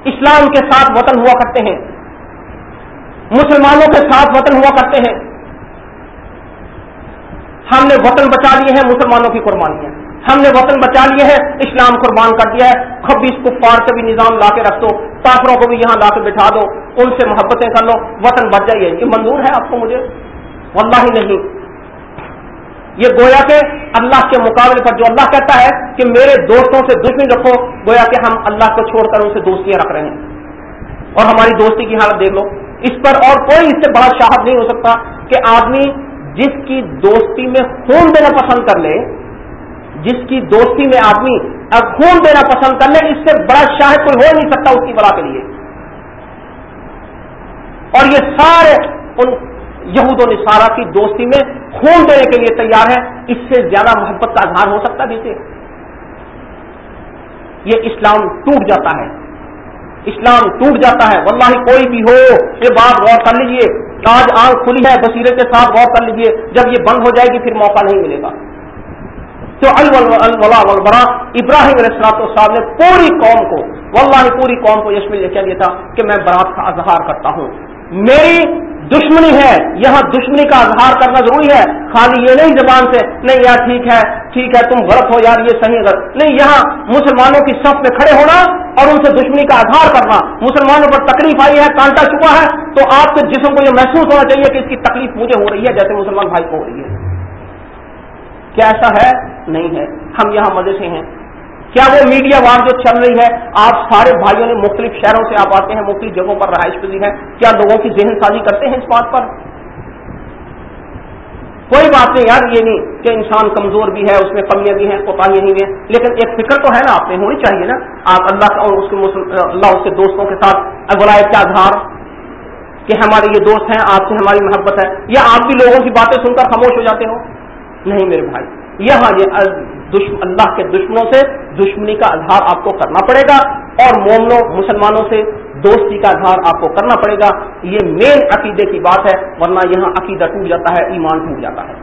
اسلام کے ساتھ وطن ہوا کرتے ہیں۔ مسلمانوں کے ساتھ وطن ہوا کرتے ہیں۔ ہم نے وطن بچا لیے ہیں، مسلمانوں کی قربانیاں ہم نے وطن بچا لیے ہیں، اسلام قربان کر دیا ہے۔ خبیص کفار سے بھی نظام لا کے رکھ دو، کافروں کو بھی یہاں لا کے بٹھا دو۔ ان سے محبتیں کر لو۔ وطن بچ جائیے۔ یہ منظور ہے آپ کو مجھے؟ واللہ ہی نہیں۔ یہ گویا کہ اللہ کے مقابلے پر جو اللہ کہتا ہے کہ میرے دوستوں سے دشمن رکھو، گویا کہ ہم اللہ کو چھوڑ کر ان سے دوستیاں رکھ رہے ہیں۔ اور ہماری دوستی کی حالت دیکھ لو۔ اس پر اور کوئی اس سے بڑا شاہد نہیں ہو سکتا کہ آدمی جس کی دوستی میں خون دینا پسند کر لے، جس کی دوستی میں آدمی خون دینا پسند کر لے، اس سے بڑا شاہد کوئی ہو نہیں سکتا اس کی بلا کے لیے۔ اور یہ سارے ان یہود و نصارہ کی دوستی میں خون دینے کے لیے تیار ہے اس سے زیادہ محبت کا اظہار ہو سکتا جسے یہ اسلام ٹوٹ جاتا ہے۔ اسلام ٹوٹ جاتا ہے۔ واللہ کوئی بھی ہو، یہ بات غور کر لیجیے۔ آج آنکھ کھلی ہے بصیرے کے ساتھ غور کر لیجیے۔ جب یہ بند ہو جائے گی، پھر موقع نہیں ملے گا۔ تو الولا ولبرا ابراہیم علیہ السلام صاحب نے پوری قوم کو، واللہ پوری قوم کو یشمل یہ کہہ دیا تھا کہ میں برات کا اظہار کرتا ہوں۔ میری دشمنی ہے، یہاں دشمنی کا اظہار کرنا ضروری ہے۔ خالی یہ نہیں زبان سے، نہیں یار ٹھیک ہے ٹھیک ہے، تم غلط ہو یار، یہ صحیح غلط۔ نہیں، یہاں مسلمانوں کی صف میں کھڑے ہونا اور ان سے دشمنی کا اظہار کرنا۔ مسلمانوں پر تکلیف آئی ہے، کانٹا چکا ہے، تو آپ کے جسم کو یہ محسوس ہونا چاہیے کہ اس کی تکلیف مجھے ہو رہی ہے، جیسے مسلمان بھائی کو ہو رہی ہے۔ کیا ایسا ہے؟ نہیں ہے۔ ہم یہاں مزے سے ہیں۔ کیا وہ میڈیا وار جو چل رہی ہے؟ آپ سارے بھائیوں نے مختلف شہروں سے آپ آتے ہیں، مختلف جگہوں پر رہائش پذیر ہے کیا لوگوں کی ذہن سازی کرتے ہیں اس بات پر؟ کوئی بات نہیں یار، یہ نہیں کہ انسان کمزور بھی ہے، اس میں کمیاں بھی ہیں کوتاہیاں نہیں ہیں لیکن ایک فکر تو ہے نا، آپ نے ہونی چاہیے نا۔ آپ اللہ کا اور اس کے اللہ اس کے دوستوں کے ساتھ اگلائے کیا اظہار کہ ہمارے یہ دوست ہیں، آپ سے ہماری محبت ہے۔ یا آپ بھی لوگوں کی باتیں سن کر خاموش ہو جاتے ہو؟ نہیں میرے بھائی، یہاں یہ اللہ کے دشمنوں سے دشمنی کا اظہار آپ کو کرنا پڑے گا اور مومنوں، مسلمانوں سے دوستی کا اظہار آپ کو کرنا پڑے گا۔ یہ مین عقیدے کی بات ہے، ورنہ یہاں عقیدہ ٹوٹ جاتا ہے، ایمان ٹوٹ جاتا ہے۔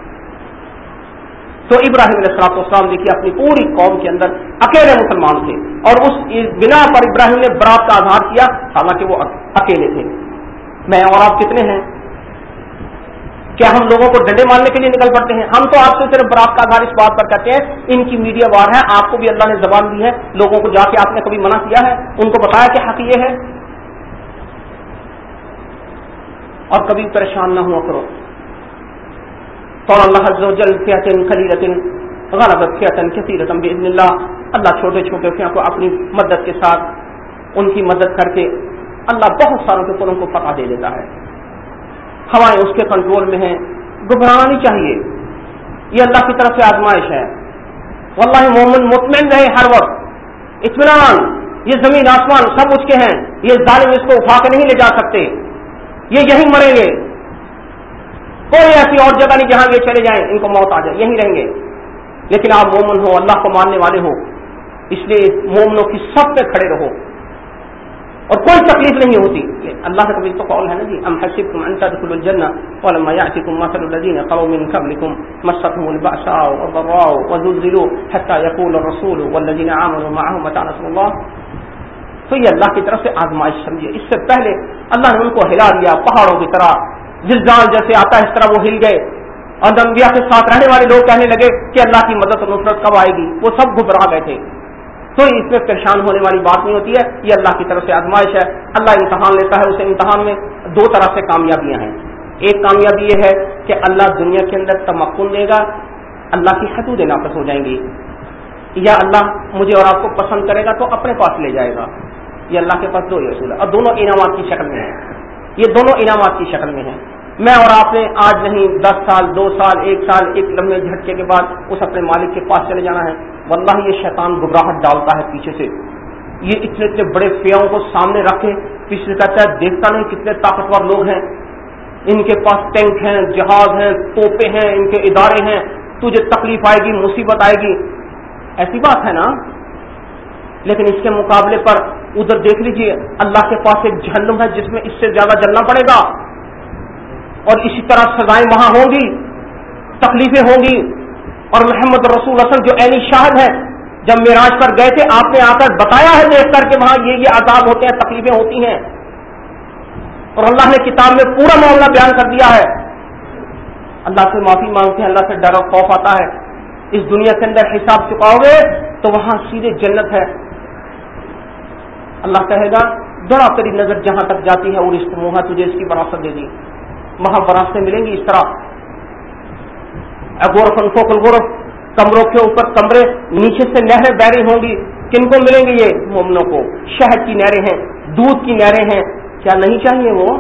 تو ابراہیم علیہ السلام اسلام دیکھیے، اپنی پوری قوم کے اندر اکیلے مسلمان تھے اور اس بنا پر ابراہیم نے برات کا اظہار کیا، حالانکہ وہ اکیلے تھے۔ میں اور آپ کتنے ہیں؟ کیا ہم لوگوں کو ڈنڈے مارنے کے لیے نکل پڑتے ہیں؟ ہم تو آپ سے صرف برات کا آدھار اس بات پر کہتے ہیں، ان کی میڈیا وار ہے، آپ کو بھی اللہ نے زبان دی ہے، لوگوں کو جا کے آپ نے کبھی منع کیا ہے؟ ان کو بتایا کہ حق یہ ہے؟ اور کبھی پریشان نہ ہوا کرو۔ تو اللہ جل فیاتن خلیرتن فیاتن کثیرتم بزن اللہ۔ اللہ چھوٹے چھوٹے فیا کو اپنی مدد کے ساتھ، ان کی مدد کر کے اللہ بہت ساروں کے پروں کو پکا دے دیتا ہے۔ ہوائیں اس کے کنٹرول میں ہیں گھبرانا نہیں چاہیے۔ یہ اللہ کی طرف سے آزمائش ہے۔ واللہ مومن مطمئن رہے ہر وقت۔ اطمینان، یہ زمین، آسمان سب اس کے ہیں۔ یہ ظالم اس کو اٹھا کے نہیں لے جا سکتے۔ یہ یہیں مریں گے۔ کوئی ایسی اور جگہ نہیں جہاں یہ چلے جائیں، ان کو موت آ جائے۔ یہیں رہیں گے۔ لیکن آپ مومن ہو، اللہ کو ماننے والے ہو۔ اس لیے مومنوں کی سب پہ کھڑے رہو۔ اور کوئی تکلیف نہیں ہوتی اللہ کا تو قول ہے نا جی ام حسبتم ان تدخلوا الجنه ولما ياتكم مثل الذين خلوا من قبلكم مستهم البأساء والضراء وزلزلوا حتى يقول الرسول والذين آمنوا معه متى نصر الله؟ تو یہ اللہ کی طرف سے آزمائش سمجھیے۔ اس سے پہلے اللہ نے ان کو ہلا دیا پہاڑوں کی طرح، زلزال جیسے آتا ہے، اس طرح وہ ہل گئے۔ اور انبیاء کے ساتھ رہنے والے لوگ کہنے لگے کہ اللہ کی مدد اور نصرت کب آئے گی؟ وہ سب گھبرا گئے تھے۔ تو اس میں پریشان ہونے والی بات نہیں ہوتی ہے، یہ اللہ کی طرف سے آزمائش ہے۔ اللہ امتحان لیتا ہے، اسے امتحان میں دو طرح سے کامیابیاں ہیں۔ ایک کامیابی یہ ہے کہ اللہ دنیا کے اندر تمکن دے گا، اللہ کی حدود ناقص ہو جائیں گی۔ یا اللہ مجھے اور آپ کو پسند کرے گا تو اپنے پاس لے جائے گا۔ یہ اللہ کے پاس دو ہی اصول ہے اور دونوں انعامات کی شکل میں ہیں۔ یہ دونوں انعامات کی شکل میں ہیں۔ میں اور آپ نے آج نہیں، دس سال، دو سال، ایک سال، ایک لمبے جھٹکے کے بعد اس اپنے مالک کے پاس چلے جانا ہے۔ واللہ یہ شیطان گھبراہٹ ڈالتا ہے پیچھے سے۔ یہ اتنے اتنے بڑے فیاؤں کو سامنے رکھے پیچھے کہتا ہے دیکھتا نہیں کتنے طاقتور لوگ ہیں۔ ان کے پاس ٹینک ہیں، جہاز ہیں، توپے ہیں، ان کے ادارے ہیں۔ تجھے تکلیف آئے گی، مصیبت آئے گی۔ ایسی بات ہے نا؟ لیکن اس کے مقابلے پر ادھر دیکھ لیجیے، اللہ کے پاس ایک جہنم ہے جس میں اس سے زیادہ جلنا پڑے گا۔ اور اسی طرح سزائیں وہاں ہوں گی، تکلیفیں ہوں گی۔ اور محمد رسول اصل جو عینی شاہد ہے جب میراج پر گئے تھے، آپ نے آ کر بتایا ہے دیکھ کر کے وہاں یہ یہ عذاب ہوتے ہیں، تکلیفیں ہوتی ہیں۔ اور اللہ نے کتاب میں پورا معاملہ بیان کر دیا ہے۔ اللہ سے معافی مانگتے ہیں، اللہ سے ڈر اور خوف آتا ہے۔ اس دنیا کے اندر حساب چکاؤ گے تو وہاں سیدھے جنت ہے۔ اللہ کہے گا ذرا تیری نظر جہاں تک جاتی ہے، اور اس کو منہ تجھے اس کی وراثت دے دی۔ وہاں براستیں ملیں گی اس طرح۔ غورف فوق الغورف کمروں کے اوپر کمرے، نیچے سے نہریں بہ رہی ہوں گی۔ کن کو ملیں گی یہ؟ مومنوں کو۔ شہد کی نہریں ہیں، دودھ کی نہریں ہیں۔ کیا نہیں چاہیے وہ؟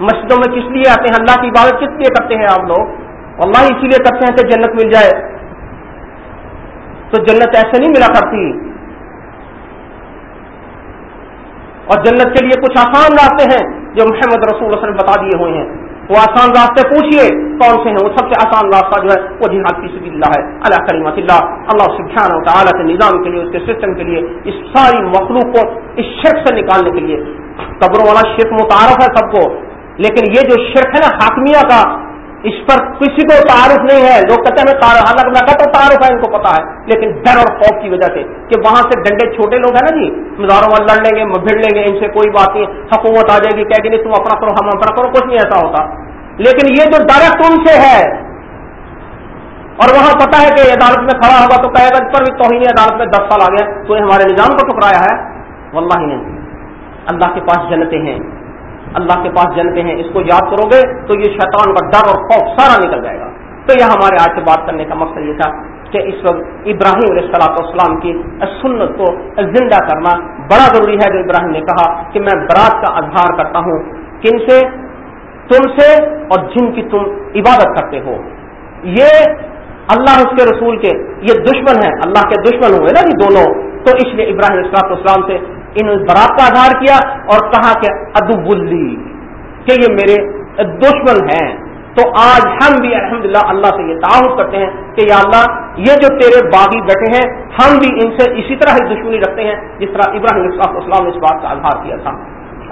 مسجدوں میں کس لیے آتے ہیں؟ اللہ کی عبادت کس لیے کرتے ہیں آپ لوگ؟ اللہ اسی لیے کرتے ہیں کہ جنت مل جائے۔ تو جنت ایسے نہیں ملا کرتی۔ اور جنت کے لیے کچھ آسان راستے ہیں۔ جو محمد رسول وسلم بتا دیے ہوئے ہیں۔ وہ آسان راستے پوچھیے کون سے ہیں؟ وہ سب سے آسان راستہ جو ہے وہ جہاد کی سبیل اللہ ہے۔ اللہ کریمت اللہ۔ اللہ سبحانہ و تعالیٰ کے نظام کے لیے، اس کے سسٹم کے لیے، اس ساری مخلوق کو اس شرک سے نکالنے کے لیے۔ قبروں والا شرک متعارف ہے سب کو، لیکن یہ جو شرک ہے نا حاکمیہ کا اس پر کسی کو تعارف نہیں ہے۔ لوگ کہتے ہیں حالانکہ میں کہتا ہوں تعارف ہے، ان کو پتا ہے۔ لیکن ڈر اور خوف کی وجہ سے کہ وہاں سے ڈنڈے چھوٹے لوگ ہیں نا جی مزاروں میں لڑ لیں گے، بھیڑ لیں گے، ان سے کوئی بات نہیں، حکومت آ جائے گی کہ نہیں، تم اپنا کرو، ہم اپنا کرو، کچھ نہیں ایسا ہوتا۔ لیکن یہ جو ڈر تم سے ہے۔ اور وہاں پتا ہے کہ عدالت میں کھڑا ہوگا تو کہے گا پر بھی توہین عدالت میں دس سال آ گیا تو ہمارے نظام کو ٹکرایا ہے۔ واللہ ہی نہیں۔ اللہ کے پاس جنتے ہیں۔ اللہ کے پاس جنتے ہیں، اس کو یاد کرو گے تو یہ شیطان کا ڈر اور خوف سارا نکل جائے گا۔ تو یہ ہمارے آج سے بات کرنے کا مقصد یہ تھا کہ اس وقت ابراہیم علیہ السلاط والسلام کی سنت کو زندہ کرنا بڑا ضروری ہے۔ جو ابراہیم نے کہا کہ میں برات کا اظہار کرتا ہوں۔ کن سے؟ تم سے اور جن کی تم عبادت کرتے ہو۔ یہ اللہ اس کے رسول کے، یہ دشمن ہیں۔ اللہ کے دشمن ہوئے نا جی دونوں۔ تو اس لیے ابراہیم السلاط والسلام سے انہوں نے برات کا اظہار کیا اور کہا کہ ادب اللی کہ یہ میرے دشمن ہیں۔ تو آج ہم بھی الحمدللہ اللہ سے یہ تعاون کرتے ہیں کہ یا اللہ، یہ جو تیرے باغی بیٹھے ہیں، ہم بھی ان سے اسی طرح ہی دشمنی رکھتے ہیں، جس طرح ابراہیم السلام اسلام نے اس بات کا اظہار کیا تھا۔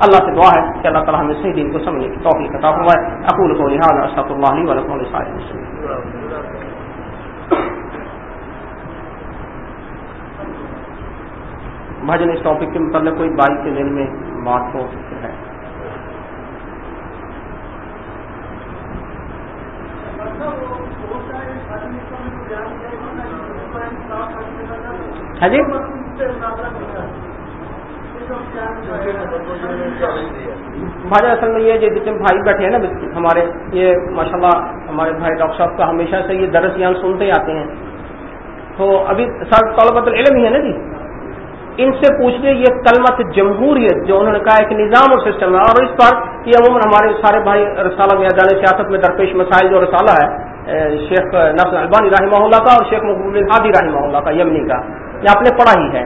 اللہ سے دعا ہے کہ اللہ تعالیٰ ہمیں صحیح دین کو سمجھنے کی توفیق عطا فرمائے۔ اقول کو لحاظ اشرف اللہ علیہ بھجن اس ٹاپک کے متعلق کوئی بھائی کے دل میں بات ہو ہے۔ ہاں جی؟ بھائی اصل میں یہ جتنے بھائی بیٹھے ہیں نا ہمارے، یہ ماشاء اللہ ہمارے بھائی ڈاکٹر صاحب کا ہمیشہ سے یہ درس یہاں سنتے ہی ہیں۔ تو ابھی سر طلبت العلم ہی ہے نا جی؟ ان سے پوچھنے یہ کلمت جمہوریت جو انہوں نے کہا ایک نظام اور سسٹم ہے اور اس پر یہ عموماً ہمارے سارے بھائی رسالہ میدان سیاست میں درپیش مسائل جو رسالہ ہے شیخ نفس البانی رحمہ اللہ کا اور شیخ محبوب ہادی رحمہ اللہ کا، یمنی کا۔ یہ آپ نے پڑھا ہی ہے۔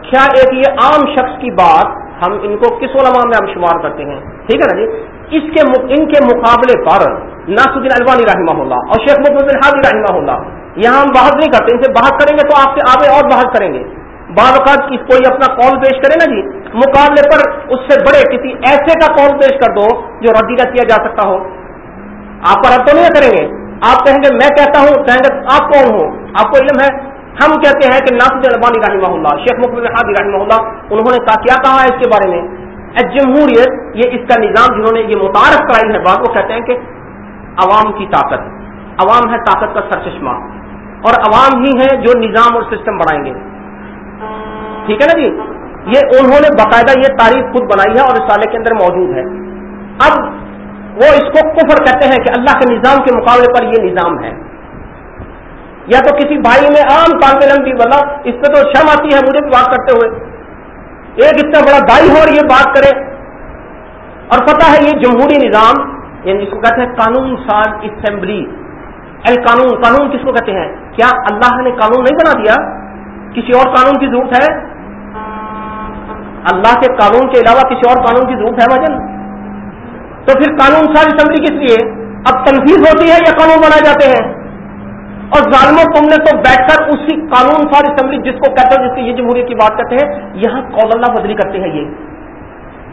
کیا ایک یہ عام شخص کی بات ہم ان کو کس علماء میں ہم شمار کرتے ہیں؟ ٹھیک ہے نا جی؟ اس کے ان کے مقابلے پر ناس الدین البانی رحمہ اللہ اور شیخ محبوب ہادی رحمہ اللہ، یہاں ہم بحث نہیں کرتے، ان سے بحث کریں گے تو آپ سے آگے اور بحث کریں گے۔ بعض اوقات کوئی اپنا کال پیش کرے نا جی مقابلے پر اس سے بڑے کسی ایسے کا کال پیش کر دو جو ردی نہ کیا جا سکتا ہو۔ آپ پر رد تو نہیں کریں گے۔ آپ کہیں گے، میں کہتا ہوں، کہیں گے، آپ کون ہو؟ آپ کو علم ہے۔ ہم کہتے ہیں کہ ناصد البانی رحمہ اللہ، شیخ مقبول حادی رحمہ اللہ، انہوں نے کہا کیا کہا ہے اس کے بارے میں؟ جمہوریت، یہ اس کا نظام جنہوں نے یہ متعارف کرائی ہے بات وہ کہتے ہیں کہ عوام کی طاقت۔ عوام ہے طاقت کا سر چشمہ اور عوام ہی ہے جو نظام اور سسٹم بنائیں گے۔ ٹھیک ہے نا جی؟ یہ انہوں نے باقاعدہ یہ تاریخ خود بنائی ہے اور اس کے اندر موجود ہے۔ اب وہ اس کو کفر کہتے ہیں کہ اللہ کے نظام کے مقابلے پر یہ نظام ہے۔ یا تو کسی بھائی میں عام طالب علم کی اس پہ تو شرم آتی ہے مجھے بھی بات کرتے ہوئے۔ ایک اتنا بڑا دائی ہو اور یہ بات کرے۔ اور پتہ ہے یہ جمہوری نظام یعنی جس کو کہتے ہیں قانون ساز اسمبلی۔ ال قانون قانون کس کو کہتے ہیں؟ کیا اللہ نے قانون نہیں بنا دیا؟ کسی اور قانون کی ضرورت ہے؟ اللہ کے قانون کے علاوہ کسی اور قانون کی ضرورت ہے وجن تو پھر قانون ساری اسمبلی کس لیے؟ اب تنفیز ہوتی ہے یا قانون بنائے جاتے ہیں؟ اور ظالموں تم نے تو بیٹھ کر اسی قانون ساری اسمبلی جس کو کہتے ہیں، جس کی یہ جمہوریت کی بات کرتے ہیں، یہاں قول اللہ بدلی کرتے ہیں یہ۔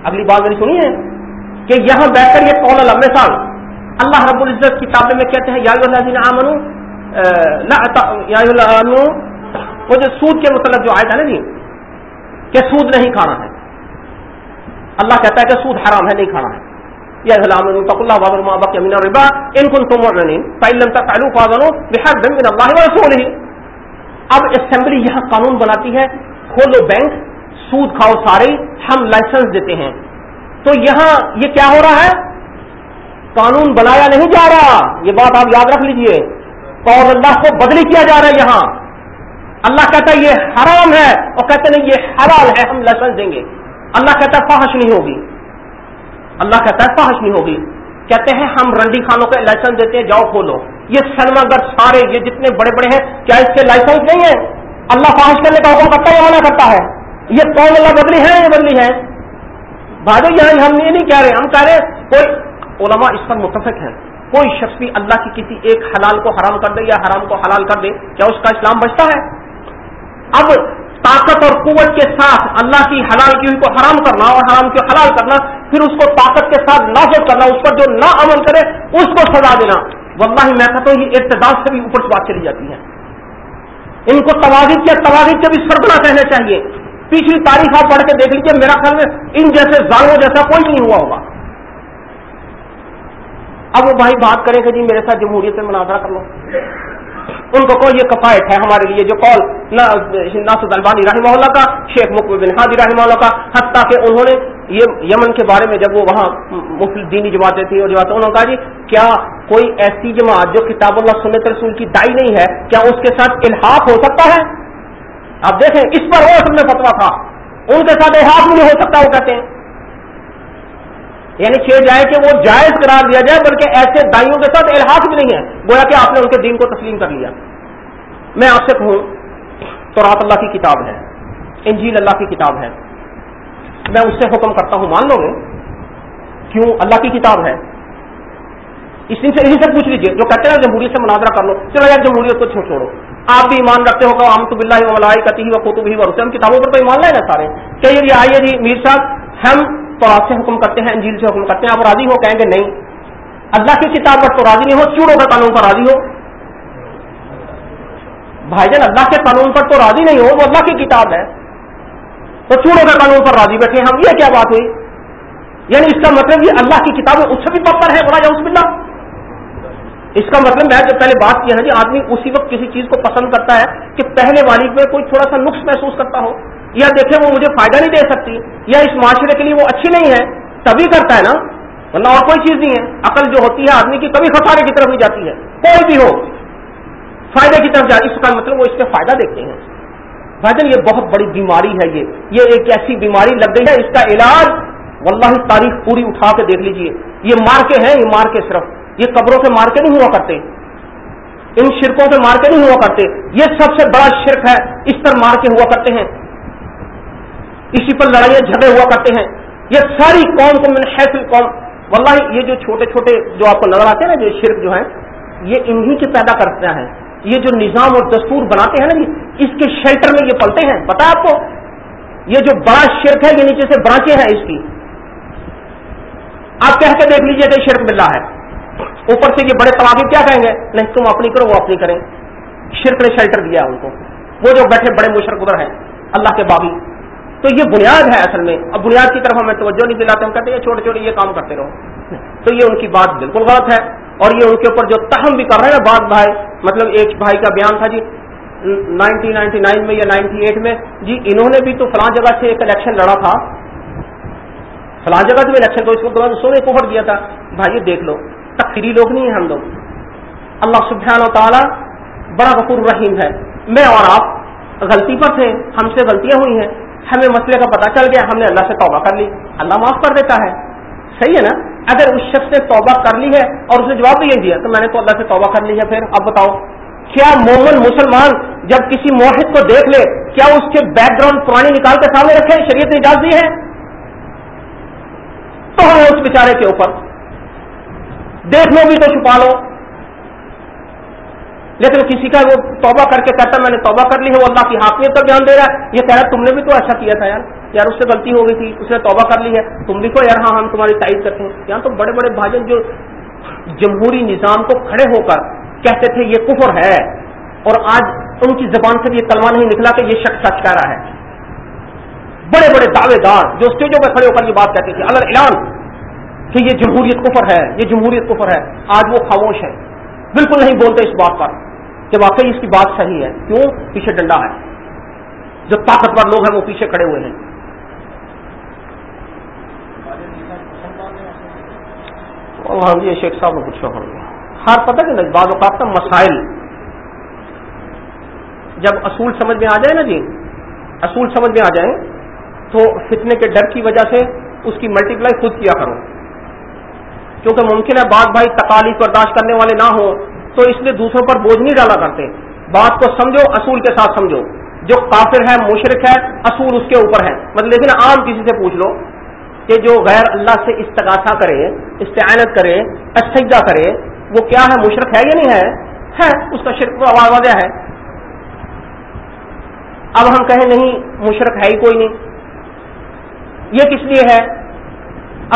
اگلی بات میری سنی ہے کہ یہاں بیٹھ کر یہ قول اللہ، مثال، اللہ رب العزت کتاب میں کہتے ہیں، یا وہ جو سود کے متعلق جو آئے تھا نا جی کہ سود نہیں کھانا ہے۔ اللہ کہتا ہے کہ سود حرام ہے، نہیں کھانا ہے۔ یہ ربا ان کن تم رسول اب اسمبلی یہاں قانون بناتی ہے۔ کھولو بینک، سود کھاؤ سارے، ہم لائسنس دیتے ہیں۔ تو یہاں یہ کیا ہو رہا ہے؟ قانون بنایا نہیں جا رہا۔ یہ بات آپ یاد رکھ لیجیے۔ اور اللہ کو بدلی کیا جا رہا ہے یہاں۔ اللہ کہتا ہے، یہ حرام ہے اور کہتے نہیں یہ حلال ہے، ہم لائسنس دیں گے. اللہ کہتا ہے، فحش نہیں ہوگی. اللہ کہتا ہے، فحش نہیں ہوگی. کہتے ہیں، ہم رنڈی خانوں کا لائسنس دیتے ہیں، جاؤ کھولو. یہ سنما گڑھ سارے، یہ جتنے بڑے بڑے ہیں، کیا اس کے لائسنس نہیں ہے اللہ فحش کرنے کا حکم کرتا ہے یا منع کرتا ہے؟ یہ کون اللہ بدلی ہے یا بدلی ہے؟ بھائی، یہاں ہم یہ نہیں کہہ رہے، ہم کہہ رہے کوئی علماء اس پر متفق ہیں، کوئی شخص بھی اللہ کی کسی ایک حلال کو حرام کر دے یا حرام کو حلال کر دے، کیا اس کا اسلام بچتا ہے؟ اب طاقت اور قوت کے ساتھ اللہ کی حلال کی کو حرام کرنا اور حرام کی حلال کرنا، پھر اس کو طاقت کے ساتھ نافذ کرنا، اس پر جو نہ عمل کرے، اس کو سزا دینا۔ واللہ میں کہتا ہوں، یہ ارتداد سے بھی اوپر سے بات چلی جاتی ہے۔ ان کو تواغی کیا تواغی کے بھی سربنا کہنا چاہیے۔ پچھلی تاریخ آپ پڑھ کے دیکھ لیجیے میرا خیال میں ان جیسے ظالموں جیسا کوئی نہیں ہوا ہوگا۔ اب وہ بھائی بات کریں کہ جی میرے ساتھ جمہوریت سے مناظرہ کر لو۔ ان کو کوئی یہ کفایت ہے ہمارے لیے جو قول ناسد البانی رحمہ اللہ کا، شیخ مقبول بن حادی رحمہ اللہ کا، حتیٰ کہ انہوں نے یہ یمن کے بارے میں جب وہ وہاں مفت دینی جماعتیں تھیں اور جماعتیں انہوں نے کہا جی کیا کوئی ایسی جماعت جو کتاب اللہ سنت رسول کی دائی نہیں ہے، کیا اس کے ساتھ الحاق ہو سکتا ہے؟ آپ دیکھیں، اس پر وہ اصل میں فتوا تھا۔ ان کے ساتھ الحاق نہیں ہو سکتا، وہ کہتے ہیں۔ یعنی چھ جائے کہ وہ جائز قرار دیا جائے، بلکہ ایسے دائیوں کے ساتھ الحاق بھی نہیں ہے۔ گویا کہ آپ نے ان کے دین کو تسلیم کر لیا۔ میں آپ سے کہوں تو رات اللہ کی کتاب ہے، انجیل اللہ کی کتاب ہے۔ میں اس سے حکم کرتا ہوں، مان لو گے، کیوں اللہ کی کتاب ہے؟ اسی سے اسی سے پوچھ لیجیے جو کہتے ہیں جمہوریت سے مناظرہ کر لو۔ چلو یار، جمہوریت کو چھوڑ چھوڑو۔ آپ بھی ایمان رکھتے ہو کہ ہم تو بلّہ ملائی کتی و خطب ہی ہم کتابوں پر تو ایمان لائے نا سارے۔ کہ یہ آئیے جی میر صاحب، ہم تو آپ سے حکم کرتے ہیں، انجیل سے حکم کرتے ہیں، آپ راضی ہو کہیں گے نہیں۔ اللہ کی کتاب پر تو راضی نہیں ہو چوڑوں کے قانون پر راضی ہو؟ بھائی جان، اللہ کے قانون پر تو راضی نہیں ہو، وہ اللہ کی کتاب ہے۔ تو چوڑوں کے قانون پر راضی بیٹھے ہم، یہ کیا بات ہوئی؟ یعنی اس کا مطلب یہ اللہ کی کتاب اس سے بھی پتھر ہے، بڑا جاؤ بلّہ اس کا مطلب میں جب پہلے بات کی ہے جی آدمی اسی وقت کسی چیز کو پسند کرتا ہے کہ پہلے والی میں کوئی تھوڑا سا نقص محسوس کرتا ہو۔ یا دیکھیں وہ مجھے فائدہ نہیں دے سکتی، یا اس معاشرے کے لیے وہ اچھی نہیں ہے، تبھی کرتا ہے نا؟ ورنہ اور کوئی چیز نہیں ہے۔ عقل جو ہوتی ہے آدمی کی کبھی خسارے کی طرف نہیں جاتی ہے۔ کوئی بھی ہو، فائدے کی طرف جاتی اس کا مطلب وہ اس میں فائدہ دیکھتے ہیں۔ بھائی جان، یہ بہت بڑی بیماری ہے یہ۔ یہ ایک ایسی بیماری لگ گئی ہے، اس کا علاج واللہ تاریخ پوری اٹھا کے دیکھ لیجیے۔ یہ مار کے ہیں، یہ مار کے صرف۔ یہ قبروں کے مار کے نہیں ہوا کرتے۔ ان شرکوں کے مار کے نہیں ہوا کرتے۔ یہ سب سے بڑا شرک ہے، اس پر مار کے ہوا کرتے ہیں۔ اسی پر لڑائیاں جھگڑے ہوا کرتے ہیں۔ یہ ساری قوم کو من حیث قوم واللہ یہ جو چھوٹے چھوٹے جو آپ کو نظر آتے ہیں نا، جو شرک جو ہیں، یہ انہی کے پیدا کرتے ہیں۔ یہ جو نظام اور دستور بناتے ہیں نا جی اس کے شیلٹر میں یہ پلتے ہیں۔ پتا آپ کو؟ یہ جو بڑا شرک ہے، یہ نیچے سے برانچے ہیں اس کی۔ آپ کہہ کے دیکھ لیجیے کہ شرک مل رہا ہے۔ اوپر سے یہ بڑے طواقی کیا کہیں گے؟ نہیں، تم اپنی کرو، وہ اپنی کریں۔ شرک نے شیلٹر دیا ان کو۔ وہ جو بیٹھے بڑے مشرق ادھر ہیں، اللہ کے باغی۔ تو یہ بنیاد ہے اصل میں۔ اب بنیاد کی طرف ہمیں توجہ نہیں دلاتے، ہم کہتے ہیں چھوٹے چھوٹے یہ کام کرتے رہو۔ تو یہ ان کی بات بالکل غلط ہے۔ اور یہ ان کے اوپر جو تہم بھی کر رہے ہیں، بعض بھائی مطلب ایک بھائی کا بیان تھا جی نائنٹین نائنٹی نائن میں یا نائنٹی ایٹ میں جی انہوں نے بھی تو فلاں جگہ سے ایک الیکشن لڑا تھا۔ فلاں جگہ سے بھی الیکشن، تو اس کو سونے کو کفر دیا تھا۔ بھائی دیکھ لو، تقریری لوگ نہیں ہیں ہم لوگ۔ اللہ سبحانہ و تعالیٰ بڑا غفور رحیم ہے۔ میں اور آپ غلطی پر تھے، ہم سے غلطیاں ہوئی ہیں۔ ہمیں مسئلے کا پتہ چل گیا، ہم نے اللہ سے توبہ کر لی۔ اللہ معاف کر دیتا ہے۔ صحیح ہے نا؟ اگر اس شخص نے توبہ کر لی ہے اور اس نے جواب بھی یہی دیا، تو میں نے تو اللہ سے توبہ کر لی ہے پھر۔ اب بتاؤ، کیا مومن مسلمان جب کسی موحد کو دیکھ لے، کیا اس کے بیک گراؤنڈ پرانی نکال کے سامنے رکھے؟ شریعت نے اجازت دی ہے۔ تو ہم اس بیچارے کے اوپر۔ دیکھ لو بھی تو چھپا لو۔ لیکن کسی کا وہ توبہ کر کے کہتا میں نے توبہ کر لی ہے، وہ اللہ کی حاکمیت پر دھیان دے رہا ہے۔ یہ کہہ رہا تم نے بھی تو ایسا کیا تھا یار۔ یار، اس سے غلطی ہو گئی تھی، اس نے توبہ کر لی ہے۔ تم بھی کو یار ہاں ہم تمہاری تائید کرتے ہیں۔ یہاں تو بڑے بڑے بھاجن جو جمہوری نظام کو کھڑے ہو کر کہتے تھے، یہ کفر ہے۔ اور آج ان کی زبان سے یہ کلمہ نہیں نکلا کہ یہ شخص سچ کہہ رہا ہے۔ بڑے بڑے دعوے دار جو اسٹیجوں پہ کھڑے ہو کر یہ بات کہتے تھے الر اعلان کہ یہ جمہوریت کفر ہے، یہ جمہوریت کفر ہے۔ آج وہ خاموش ہے۔ بالکل نہیں بولتے اس بات پر کہ واقعی اس کی بات صحیح ہے۔ کیوں؟ پیچھے ڈنڈا ہے۔ جو طاقتور لوگ ہیں وہ پیچھے کھڑے ہوئے ہیں۔ ہاں جی شیخ صاحب نے پوچھا ہوں ہر پتہ کہ بعض اوقات کا مسائل۔ جب اصول سمجھ میں آ جائے نا جی اصول سمجھ میں آ جائیں، تو فتنے کے ڈر کی وجہ سے اس کی ملٹیپلائی خود کیا کرو۔ کیونکہ ممکن ہے بعض بھائی تکالیف برداشت کرنے والے نہ ہوں، تو اس لیے دوسروں پر بوجھ نہیں ڈالا کرتے۔ بات کو سمجھو، اصول کے ساتھ سمجھو۔ جو کافر ہے مشرق ہے، اصول اس کے اوپر ہے۔ مطلب لیکن عام کسی سے پوچھ لو کہ جو غیر اللہ سے استغاثہ کرے، استعانت کرے اسجدہ کرے، وہ کیا ہے؟ مشرق ہے یا نہیں ہے؟ ہے، اس کا شرک آواز واضح ہے۔ اب ہم کہیں نہیں مشرق ہے ہی کوئی نہیں۔ یہ کس لیے ہے؟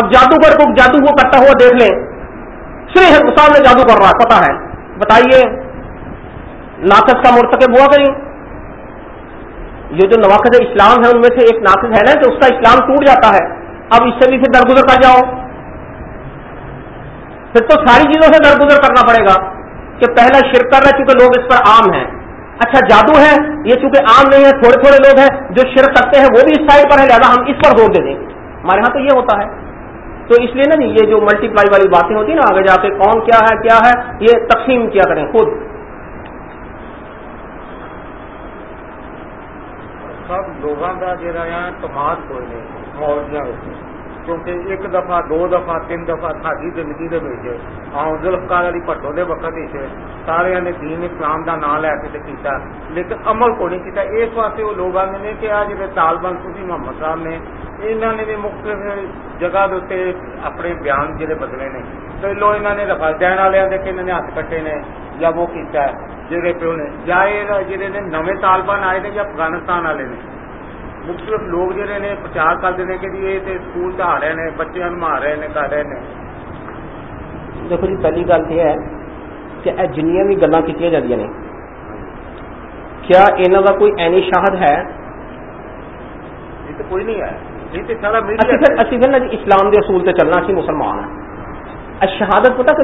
اب جادوگر کو جادو کو کرتا ہوا دیکھ لیں۔ صرف سامنے جادو کر رہا ہے پتا ہے۔ بتائیے، ناقص کا مرتکب ہوا کریں یہ جو نواقد اسلام ہے، ان میں سے ایک ناقص ہے نا کہ اس کا اسلام ٹوٹ جاتا ہے۔ اب اس سے بھی پھر درگزر کر جاؤ۔ پھر تو ساری چیزوں سے درگزر کرنا پڑے گا کہ پہلا شرک کر رہا ہے لوگ اس پر عام ہیں۔ اچھا جادو ہے، یہ چونکہ عام نہیں ہے، تھوڑے تھوڑے لوگ ہیں، جو شرک کرتے ہیں، وہ بھی اس سائڈ پر ہے، لہٰذا ہم اس پر زور دے دیں۔ ہمارے یہاں تو یہ ہوتا ہے۔ تو اس لیے نا جی یہ جو ملٹی پلائی والی باتیں ہوتی ہیں نا، آگے جا کے کون کیا ہے کیا ہے، یہ تقسیم کیا کریں خود۔ سب لوگوں کا جہاں تماد کوئی نہیں کیونکہ ایک دفعہ، دو دفعہ، تین دفعہ ساری زندگی کے ذوالفقار علی پٹو کے وقت سارے نے دین اسلام کا نام لے کے کیتا، لیکن عمل کو نہیں کیتا۔ اس واسطے وہ لوگ آتے ہیں کہ آ جی طالبان صوفی محمد صاحب نے انہوں نے بھی مختلف جگہ دے اپنے بیان جڑے بدلے نے۔ پہلو انہوں نے رفال دین والے دیکھے انہوں نے ہاتھ کٹے نے یا وہ کیتا ہے، جڑے پیو نے، یا یہ جڑے نے نویں طالبان آئے نے یا افغانستان والے نے۔ مختلف لوگ جہے نے پرچار کرتے ہیں کہ یہ سکول چاہ رہے ہیں بچے مار رہے ہیں کر رہے ہیں دیکھو جی پہلی گل یہ ہے کہ یہ جنیا بھی گلا کی جاتی ہیں کیا یہاں کا کوئی اینی شاہد ہے یہ تو کوئی نہیں ہے اسی پھر نا جی اسلام کے اصول سے چلنا اسی مسلمان ہیں شہادت پتا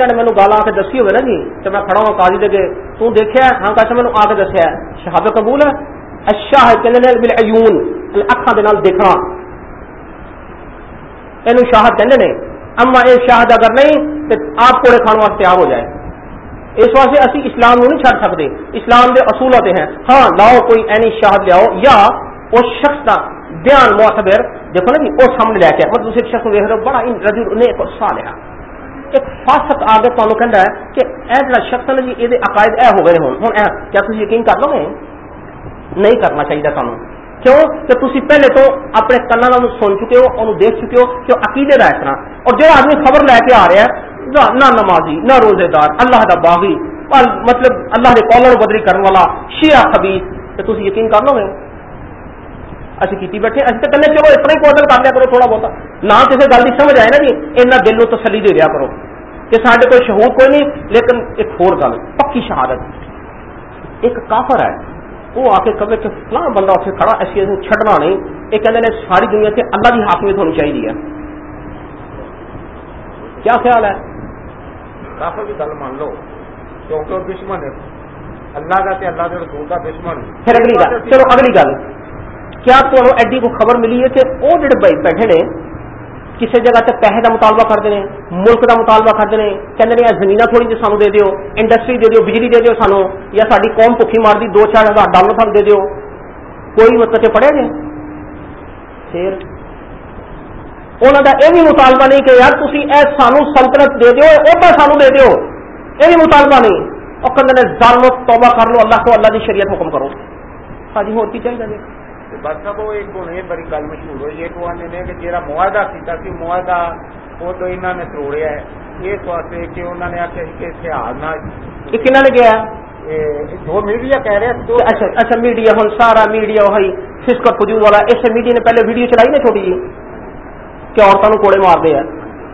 نے مینو گال آ کے دسی ہوگی نا جی تو میں کھڑا ہوں کاجی دے کے تو دیکھا ہاں کیسے مینو آ کے دسیا شہادت قبول ہے اچھا ہے بالعیون اکھاں دے نال دیکھنا اینو شاہد کہندے نے اما اے شاہد اگر نہیں تے آپ کوڑے کھان واسطے تیار ہو جائے. اس واسطے اسی اسلام نو نہیں چھڑ سکتے. اسلام دے اصولات ہیں ہاں لاؤ کوئی اینی شاہد لیاؤ یا اس شخص دا بیان معتبر، دیکھو نا جی او سامنے لے کے مطلب دوسرے شخص دیکھ رہے ہو، بڑا ان رجل نیک اور صالح ایک فاسق آگے تانوں کہندا ہے کہ اے جڑا شخص ہے جی اے عقائد اے ہو گئے ہن ہن کیا تسی یقین کر لو گے؟ نہیں کرنا چاہیے سانو کیوں؟ کہ تھی پہلے تو اپنے کنا سن چکے ہو، انہوں دیکھ چکے ہو کہ عقیدے کا اتنا اور جو آدمی خبر لے کے آ رہا ہے، نہ نمازی، نہ روزے دار اللہ کا باغی مطلب اللہ کے کالر بدری کرنے والا شیعہ خبیز تو تھی یقین کر لو گے۔ اچھی کی بیٹھے اچھے تو کہنے چلو، اتنا ہی کوڈل کر لیا کرو تھوڑا بہت۔ نہ کسی گل کی سمجھ آئے نا جی اتنا دل کو تسلی دے دیا کرو۔ کہ سارے کوئی شہور کوئی نہیں، لیکن ایک ہور گل، پکی شہادت۔ ایک کافر ہے۔ وہ آ کے کبھی کہ فلاں بندہ اتنے کھڑا ایسی چھڈنا نہیں۔ یہ کہتے ہیں ساری دنیا سے اللہ کی حاکمیت ہونی چاہیے کیا خیال ہے؟ کافر کی گل مان لو کیونکہ وہ دشمن ہے۔ اللہ کا اللہ کے رسول کا دشمن۔ پھر اگلی گل چلو اگلی گل۔ کیا تمہیں ایڈی کو خبر ملی ہے کہ وہ جڑے بھائی بیٹھے نے کسی جگہ سے پیسے کا مطالبہ کرتے ہیں ملک کا مطالبہ کرتے ہیں کہتے زمین تھوڑی جی سانو دے دیو انڈسٹری دے دیو، بجلی دے دیو سانو، یا ساری قوم بکھی مار دی، دو چار ہزار ڈالر سانو دے دیو۔ کوئی مطلب پڑھے گے پھر انہوں کا یہ بھی مطالبہ نہیں کہ یار تھی اے سانو سلطنت دے دیو ادا سانو دے دیو۔ یہ بھی مطالبہ نہیں۔ اور کہتے ہیں ظالم توبہ کر لو، اللہ کو اللہ کی شریعت حکم کرو۔ ہاں جی ہوتی چاہیے بس سب وہ ایک گل مشہور ہوئی ہے تو آنے نے کہ جہاں معاہدہ کیتا سی معاہدہ وہ تو انہوں نے توڑیا ہے اس واسطے کہ انہوں نے آخیا کہ اتحاد نہ یہ کنہ نے کیا جو میڈیا کہہ رہے اچھا اچھا میڈیا ہوں سارا میڈیا وہی فسکر فجور والا اس میڈیا نے پہلے ویڈیو چلائی نا چھوٹی جی کہ عورتوں کوڑے مار دے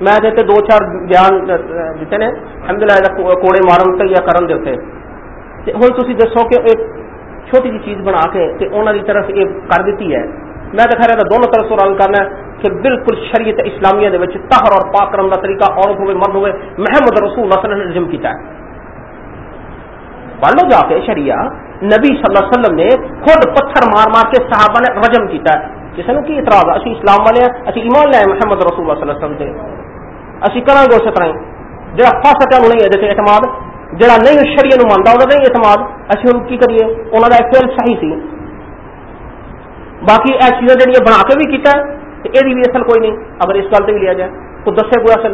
میں دیتے دو چار بیان دیتے نے الحمد للہ کوڑے مارن یا کرن دیتے ہوں تھی دسو کہ چھوٹی جی چیز بنا کے انہوں کی طرف یہ کر دیتی ہے۔ میں تو خیر دونوں طرف رن کرنا کہ بالکل شریعت اسلامیہ دے وچ تہر اور پاک کرنے کا طریقہ عورت ہوئے، مرد ہوئے، محمد رسول اللہ صلی اللہ علیہ وسلم کیتا ہے پڑھ لو جا کے شریعہ، نبی صلی اللہ علیہ وسلم نے خود پتھر مار مار کے صحابہ نے رجم کیتا ہے۔ کسی نے کی اعتراض اسی اسلام والے ہیں، اسی ایمان لے محمد رسول اللہ صلی اللہ علیہ وسلم سے اسی کریں گے اسی طرح جہاں فاسٹ ہے نہیں ہے، جیسے اعتماد جڑا نہیں شریع مانتا وہ نہیں اعتماد اچھی ہوں کی کریے؟ انہوں کا فیل صحیح سی۔ باقی یہ چیزیں جہاں بنا کے بھی کیتا ہے یہ بھی اصل کوئی نہیں۔ اگر اس گل سے بھی لیا جائے، تو دسے کوئی اصل۔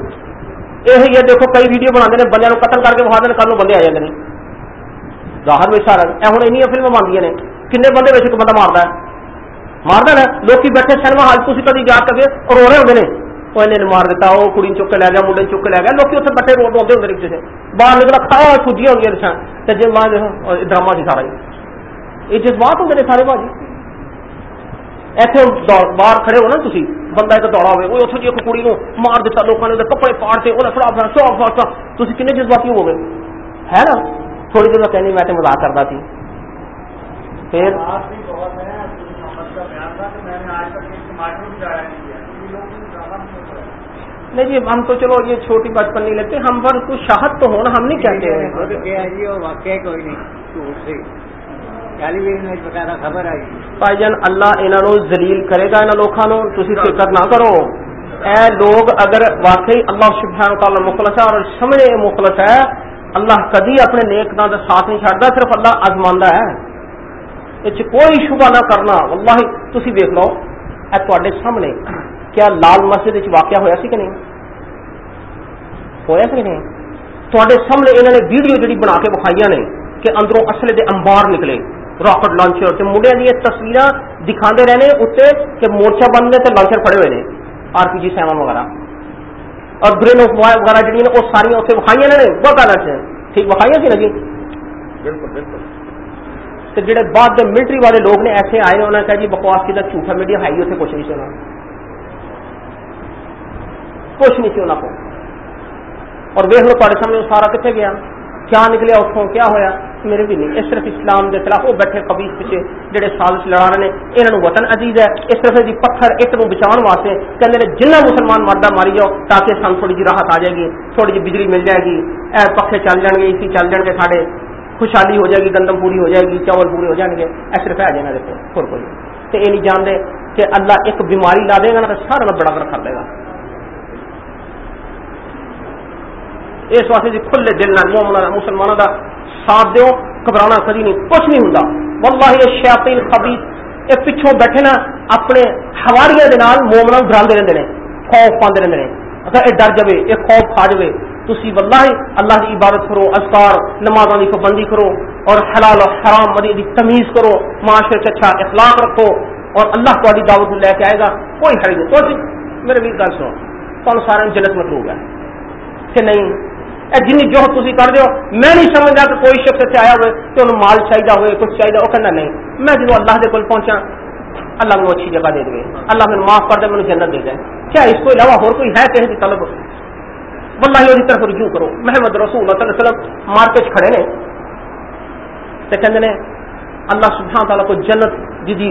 یہ یہ دیکھو، کئی ویڈیو بنا ہیں بندے قتل کر کے بہت دن کل بندے آ جاتے ہیں ظاہر میں سارا یہ ہوں این فلم بنتی نے۔ کن بندے ایک بندہ مارتا ہے۔ مارتا نا لوگ بیٹھے، سینما ہال تھی کدی جا کر رو رہے ہوتے مار دیتا وہ کڑی چک لے گیا منڈے چک لے گیا لوگ اتنے بٹے رو روتے ہوں رکشے سے باہر نکلا کھا کھجیاں ہوں دسا جی ماں ڈرامہ سی جی سارا یہ جذبات ہوں سارے بھاجی ایسے باہر کھڑے ہو نا تھی بندہ ایک دوڑا ہوئے، وہ اتوں جی کڑی مار دیتا لوگوں نے کپڑے پاڑتے انہیں تھوڑا اپنا چوک پاڑتا تھی کن جذباتی ہو گئے ہے نا؟ تھوڑی دیر میں کہنی میں مزاق کرتا تھی۔ پھر؟ نہیں جی ہم تو چلو یہ چھوٹی بچپن نہیں لیتے ہم پر کچھ شاہد تو ہونا ہم نہیں کہتے کوئی نہیں خبر آئی۔ بھائی جان اللہ انہوں زلیل کرے گا انہوں لوگوں تھی فکر نہ کرو۔ اے لوگ اگر واقعی اللہ سبحانہ تعالی مخلص ہے اور سمجھے مخلص ہے اللہ کدی اپنے نیک نام کا ساتھ نہیں چڑھتا صرف اللہ آزماندہ ہے۔ یہ کوئی شبہ نہ کرنا اللہ تھی دیکھ لو تے سامنے۔ کیا لال مسجد واقعہ ہوا سی کہ نہیں؟ ہوا کہ نہیں؟ تے سامنے انہوں نے ویڈیو جی بنا کے بکھائی نے کہ اندروں اصل دے امبار نکلے راکٹ لانچر منڈیا دیا تصویر دکھا رہے اتنے کہ مورچہ بند نے لانچر پڑے ہوئے ہیں آر پی جی سیون وغیرہ۔ اور گرین آف وغیرہ جہاں وہ ساری اتنے بکھائی نے وہ گل ٹھیک بکھائی سی نا جی بالکل بالکل۔ تو جڑے بعد ملٹری والے لوگ نے ایسے آئے انہوں نے کہا جی بکواس کی جھوٹا میڈیا ہائی اتنے کچھ نہیں سنا۔ کچھ نہیں سی انہوں کو اور ویخ لو تے سامنے سارا کتنے گیا۔ کیا نکلیا اتوں کیا ہوا میرے بھی نہیں۔ اس صرف اسلام کے خلاف وہ بیٹھے کبھی پیچھے جڑے سازش لڑا رہے ہیں۔ یہاں وطن عزیز ہے۔ اس طرح کی پتھر اٹ نو بچاؤ واسطے کہ جنہ مسلمان مردہ ماری جاؤ تاکہ سان تھوڑی جی راحت آ جائے گی، تھوڑی جی بجلی مل جائے گی۔ اے پکھے چل جان گے، اسی چل جان گے سارے خوشحالی ہو جائے گی، گندم پوری ہو جائے گی، چاول پورے ہو جائیں گے۔ ایسے رکھا جائے گا دیکھو اور کوئی تو یہ نہیں جانتے کہ اللہ ایک بیماری لا دے گا نا تو سارا بڑا کر دے گا۔ اس واسطے جی کھلے دل نہ مومنا مسلمانوں کا ساتھ دو گھبرانا کدی نہیں، کچھ نہیں ہوں واللہ یہ شیاطین خبیث، یہ پچھوں بیٹھے نا، اپنے ہواریاں دے نال مومنا ڈرا رہتے ہیں خوف پاندے رہتے ہیں اگر یہ ڈر جائے یہ خوف کھا جائے تھی واللہ اللہ کی عبادت کرو، اذکار نمازوں کی پابندی کرو، اور حلال و حرام مدی کی تمیز کرو، معاشرے سے اچھا اخلاق رکھو، اور اللہ تاری دعوت لے کے آئے گا، کوئی حرج نہیں۔ تو جی، میرے بھی گل سنو تمہیں سارے جنت مطلوب ہے، کہ نہیں؟ جن جو تھی کر دو میں نہیں سمجھتا کہ کوئی شخص اتنے آیا ہوئے کہ انہوں مال چاہیے ہوئے، کچھ چاہیے وہ کہنا نہیں۔ میں جب اللہ کے کول پہنچا اللہ مجھے اچھی جگہ دے دے۔ اللہ مجھے معاف کر دے، مجھے جنت دے دے۔ کیا اس کو علاوہ اور کوئی ہے کسی کی طلب؟ واللہ وہ طرف رجوع کرو۔ محمد رسول اللہ صلی اللہ علیہ وسلم مارکیٹ کھڑے نے۔ تو کہتے ہیں اللہ سبحانہ تعالیٰ کو جنت جی دی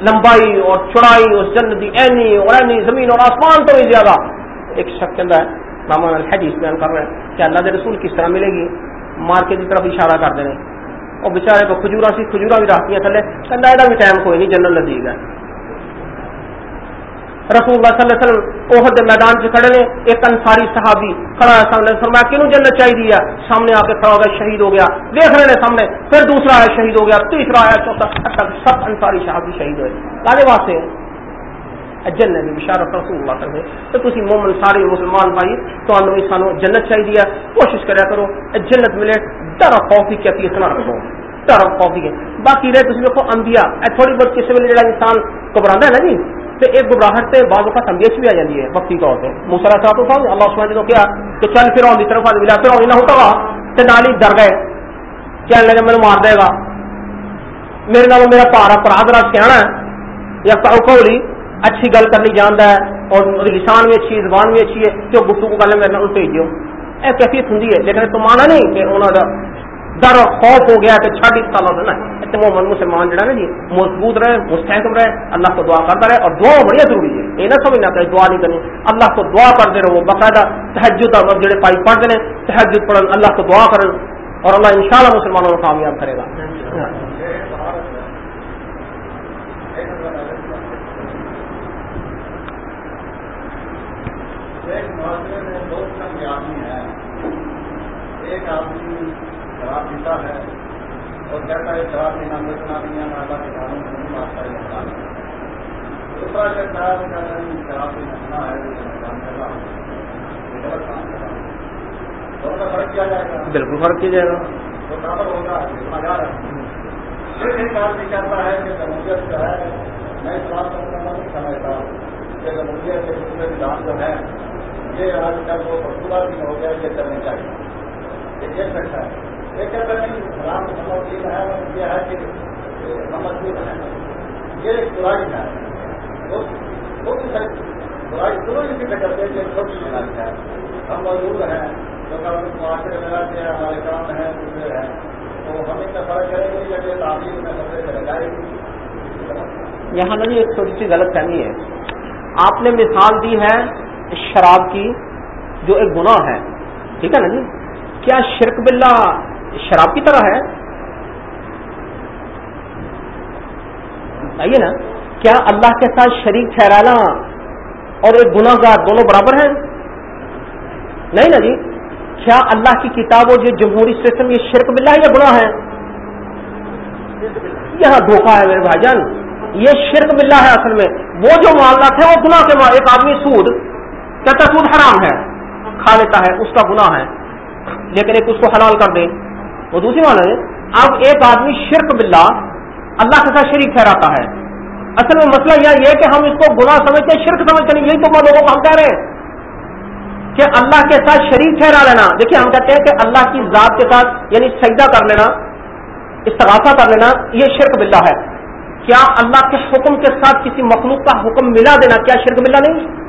لمبائی اور چڑائی اس جنت دی اینی اور اینی زمین اور آسمان تو بھی زیادہ۔ ایک شخص کہتا ہے ماما الحدیث بیان کر رہے ہیں کہ اللہ کے رسول کس طرح ملے گی؟ مارکیٹ کی طرف اشارہ کر کرتے ہیں۔ اور بےچارے کو کھجورا سی، کھجورا بھی رکھتی ہیں تھلے۔ کہنا یہ بھی ٹائم کوئی نہیں جنرل نزدیک ہے۔ رسول اللہ صلی اللہ علیہ وسلم اوہد میدان سے کھڑے نے، ایک انصاری صحابی کھڑا ہے سامنے، فرمایا کنوں جنت چاہیے سامنے آ کے کھڑا ہو گیا، شہید ہو گیا۔ دیکھ رہے ہیں سامنے، پھر دوسرا آیا، شہید ہو گیا۔ تیسرا آیا، چوتھا سب انصاری صحابی شہید ہوئے۔ کالے واسطے۔ جنت بشارت رسول اللہ صلی اللہ علیہ تو تھی مومن سارے مسلمان بھائی، تو سانو جنت چاہیے کوشش کریا کرو جنت ملے، ڈر خوف کی کیفیت نہ رکھو، ڈر خوف کی باقی رہے تھی دیکھو، انبیاء تھوڑی بہت کسی ویلے جڑا انسان گھبرا ہے نا جی تو ایک گھبراہٹ سے بعض اوقات سمجھ بھی آ جاتی ہے، وقتی طور پہ۔ موسرا صاحب تو اللہ عثمان جی کیا کہ چل پھر آؤں طرف ملا پھر آؤں نہ ہوتا تو نال ہی ڈر گئے۔ کہنے لگے میرے مار دے گا۔ میرے نال میرا پارا پرا ذرا سیاح ہے۔ یا کولی اچھی گل کرنی جانتا ہے اور لسان بھی اچھی، زبان بھی اچھی ہے تو گفتگو کر لیں میرے بھیجو یہ کیفیت ہوں لیکن تو مانا نہیں کہ انہوں کا ڈر اور خوف ہو گیا کہ چھٹ اس سال نا اتنے مومن مسلمان جڑا نا جی مضبوط رہے، مستحکم رہے، اللہ کو دعا کرتا رہے، اور دعا بڑی ضروری ہے۔ یہ نہ سمجھنا کہ دعا نہیں کرنی۔ اللہ کو دعا کرتے رہو، باقاعدہ تحجد مطلب جڑے پائی پڑھتے ہیں تحجد پڑھن، اللہ کو دعا کرن، اور اللہ انشاءاللہ مسلمانوں کو کامیاب کرے گا۔ ایک آدمی شراب پیتا ہے اور کہتا ہے شراب پینا بیچنا نہیں ہے اللہ کے قانون کو نہیں مانتا ہے دوسرا کہتا ہے کہ شراب پینا سنا ہے تو کام کر رہا ہوں غلط کام کر رہا ہوں دونوں کا فرق کیا جائے گا؟ بالکل فرق کیا جائے گا۔ تو برابر ہوگا مزہ ہے۔ ایک آدمی کہتا ہے کہ جمہوریت جو ہے میں اس بات کو سمجھتا کہ جمہوریت کے دوسرے نظام جو ہے یہ آج کل وہ منصوبہ بھی ہو گیا یہ کرنے چاہیے یہ ایک سکتا ہے۔ ایک اگر نہیں سلام محمد ہے یہ ہے کہ محمد جی ہے۔ یہ ایک برائی ہے۔ وہ برائی دونوں کی ٹکر دے یہ چھوٹی برائی ہے۔ ہم موجود ہیں۔ جو معاشرے میں رہتے ہیں، ہمارے کام ہیں دوسرے ہیں۔ تو ہم اس میں فرق کریں گے یا کہ تعلیم میں سب سے لگائے گی یہاں نا جی ایک چھوٹی سی غلط فہمی ہے۔ آپ نے مثال دی ہے شراب کی جو ایک گناہ ہے۔ ٹھیک ہے نا جی؟ کیا شرک باللہ شراب کی طرح ہے؟ آئیے نا۔ کیا اللہ کے ساتھ شریک ٹھہرانا اور ایک گناہ گار دونوں برابر ہیں؟ نہیں نا جی؟ کیا اللہ کی کتاب اور یہ جمہوری سسٹم یہ شرک باللہ یا گناہ ہے؟ یہاں دھوکہ ہے میرے بھائی جان۔ یہ شرک باللہ ہے اصل میں۔ وہ جو معاملات ہیں وہ گناہ کے ایک آدمی سود کہتا سود حرام ہے. کھا لیتا ہے، اس کا گناہ ہے۔ لیکن ایک اس کو حلال کر دے۔ وہ دوسری مانا ہے، اب ایک آدمی شرک باللہ، اللہ کے ساتھ شریک ٹھہراتا ہے۔ اصل میں مسئلہ یہ کہ ہم اس کو گناہ سمجھتے ہیں، شرک سمجھتے نہیں یہی تو وہ لوگوں کو ہم کہہ رہے ہیں۔ کہ اللہ کے ساتھ شریک ٹھہرا لینا۔ دیکھیے، ہم کہتے ہیں کہ اللہ کی ذات کے ساتھ یعنی سجدہ کر لینا، استغاثہ کر لینا، یہ شرک بلّہ ہے۔ کیا اللہ کے حکم کے ساتھ کسی مخلوق کا حکم ملا دینا؟ کیا شرک بلّہ نہیں؟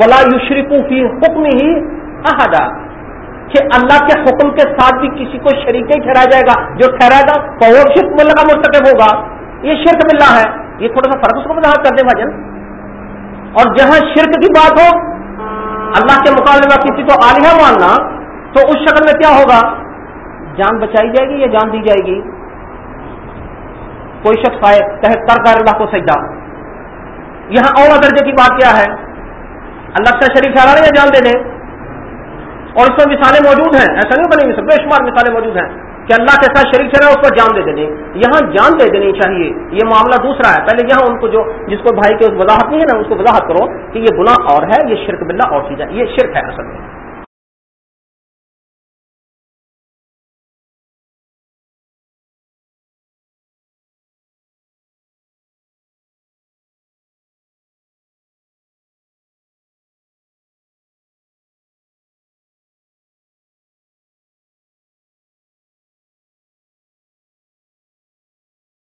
ولا یو فی حکم ہی احدا کہ اللہ کے حکم کے ساتھ بھی کسی کو شریک نہیں ٹھہرایا جائے گا۔ جو ٹھہرائے گا فور شرک ملنے کا مرتکب ہوگا۔ یہ شرک ملنا ہے۔ یہ تھوڑا سا فرق اس کو وضاحت کر دیں بھاجن اور جہاں شرک کی بات ہو، اللہ کے مقابلے میں کسی کو عالیہ ماننا، تو اس شکل میں کیا ہوگا؟ جان بچائی جائے گی یا جان دی جائے گی؟ کوئی شخص آئے، کہے کر کر اللہ کو سجدہ۔ یہاں اور درجے کی بات کیا ہے؟ اللہ سے شریف ٹھہرا یا جان دے دیں؟ اور اس میں مثالیں موجود ہیں، ایسا نہیں بنے بے شمار مثالیں موجود ہیں کہ اللہ کے ساتھ شریک چلا اس پر جان دے دینی یہاں جان دے دینی چاہیے، یہ معاملہ دوسرا ہے۔ پہلے یہاں ان کو جو، جس کو بھائی کی وضاحت نہیں ہے نا، اس کو وضاحت کرو کہ یہ گناہ اور ہے، یہ شرک بلّہ اور چیز ہے یہ شرک ہے اصل میں۔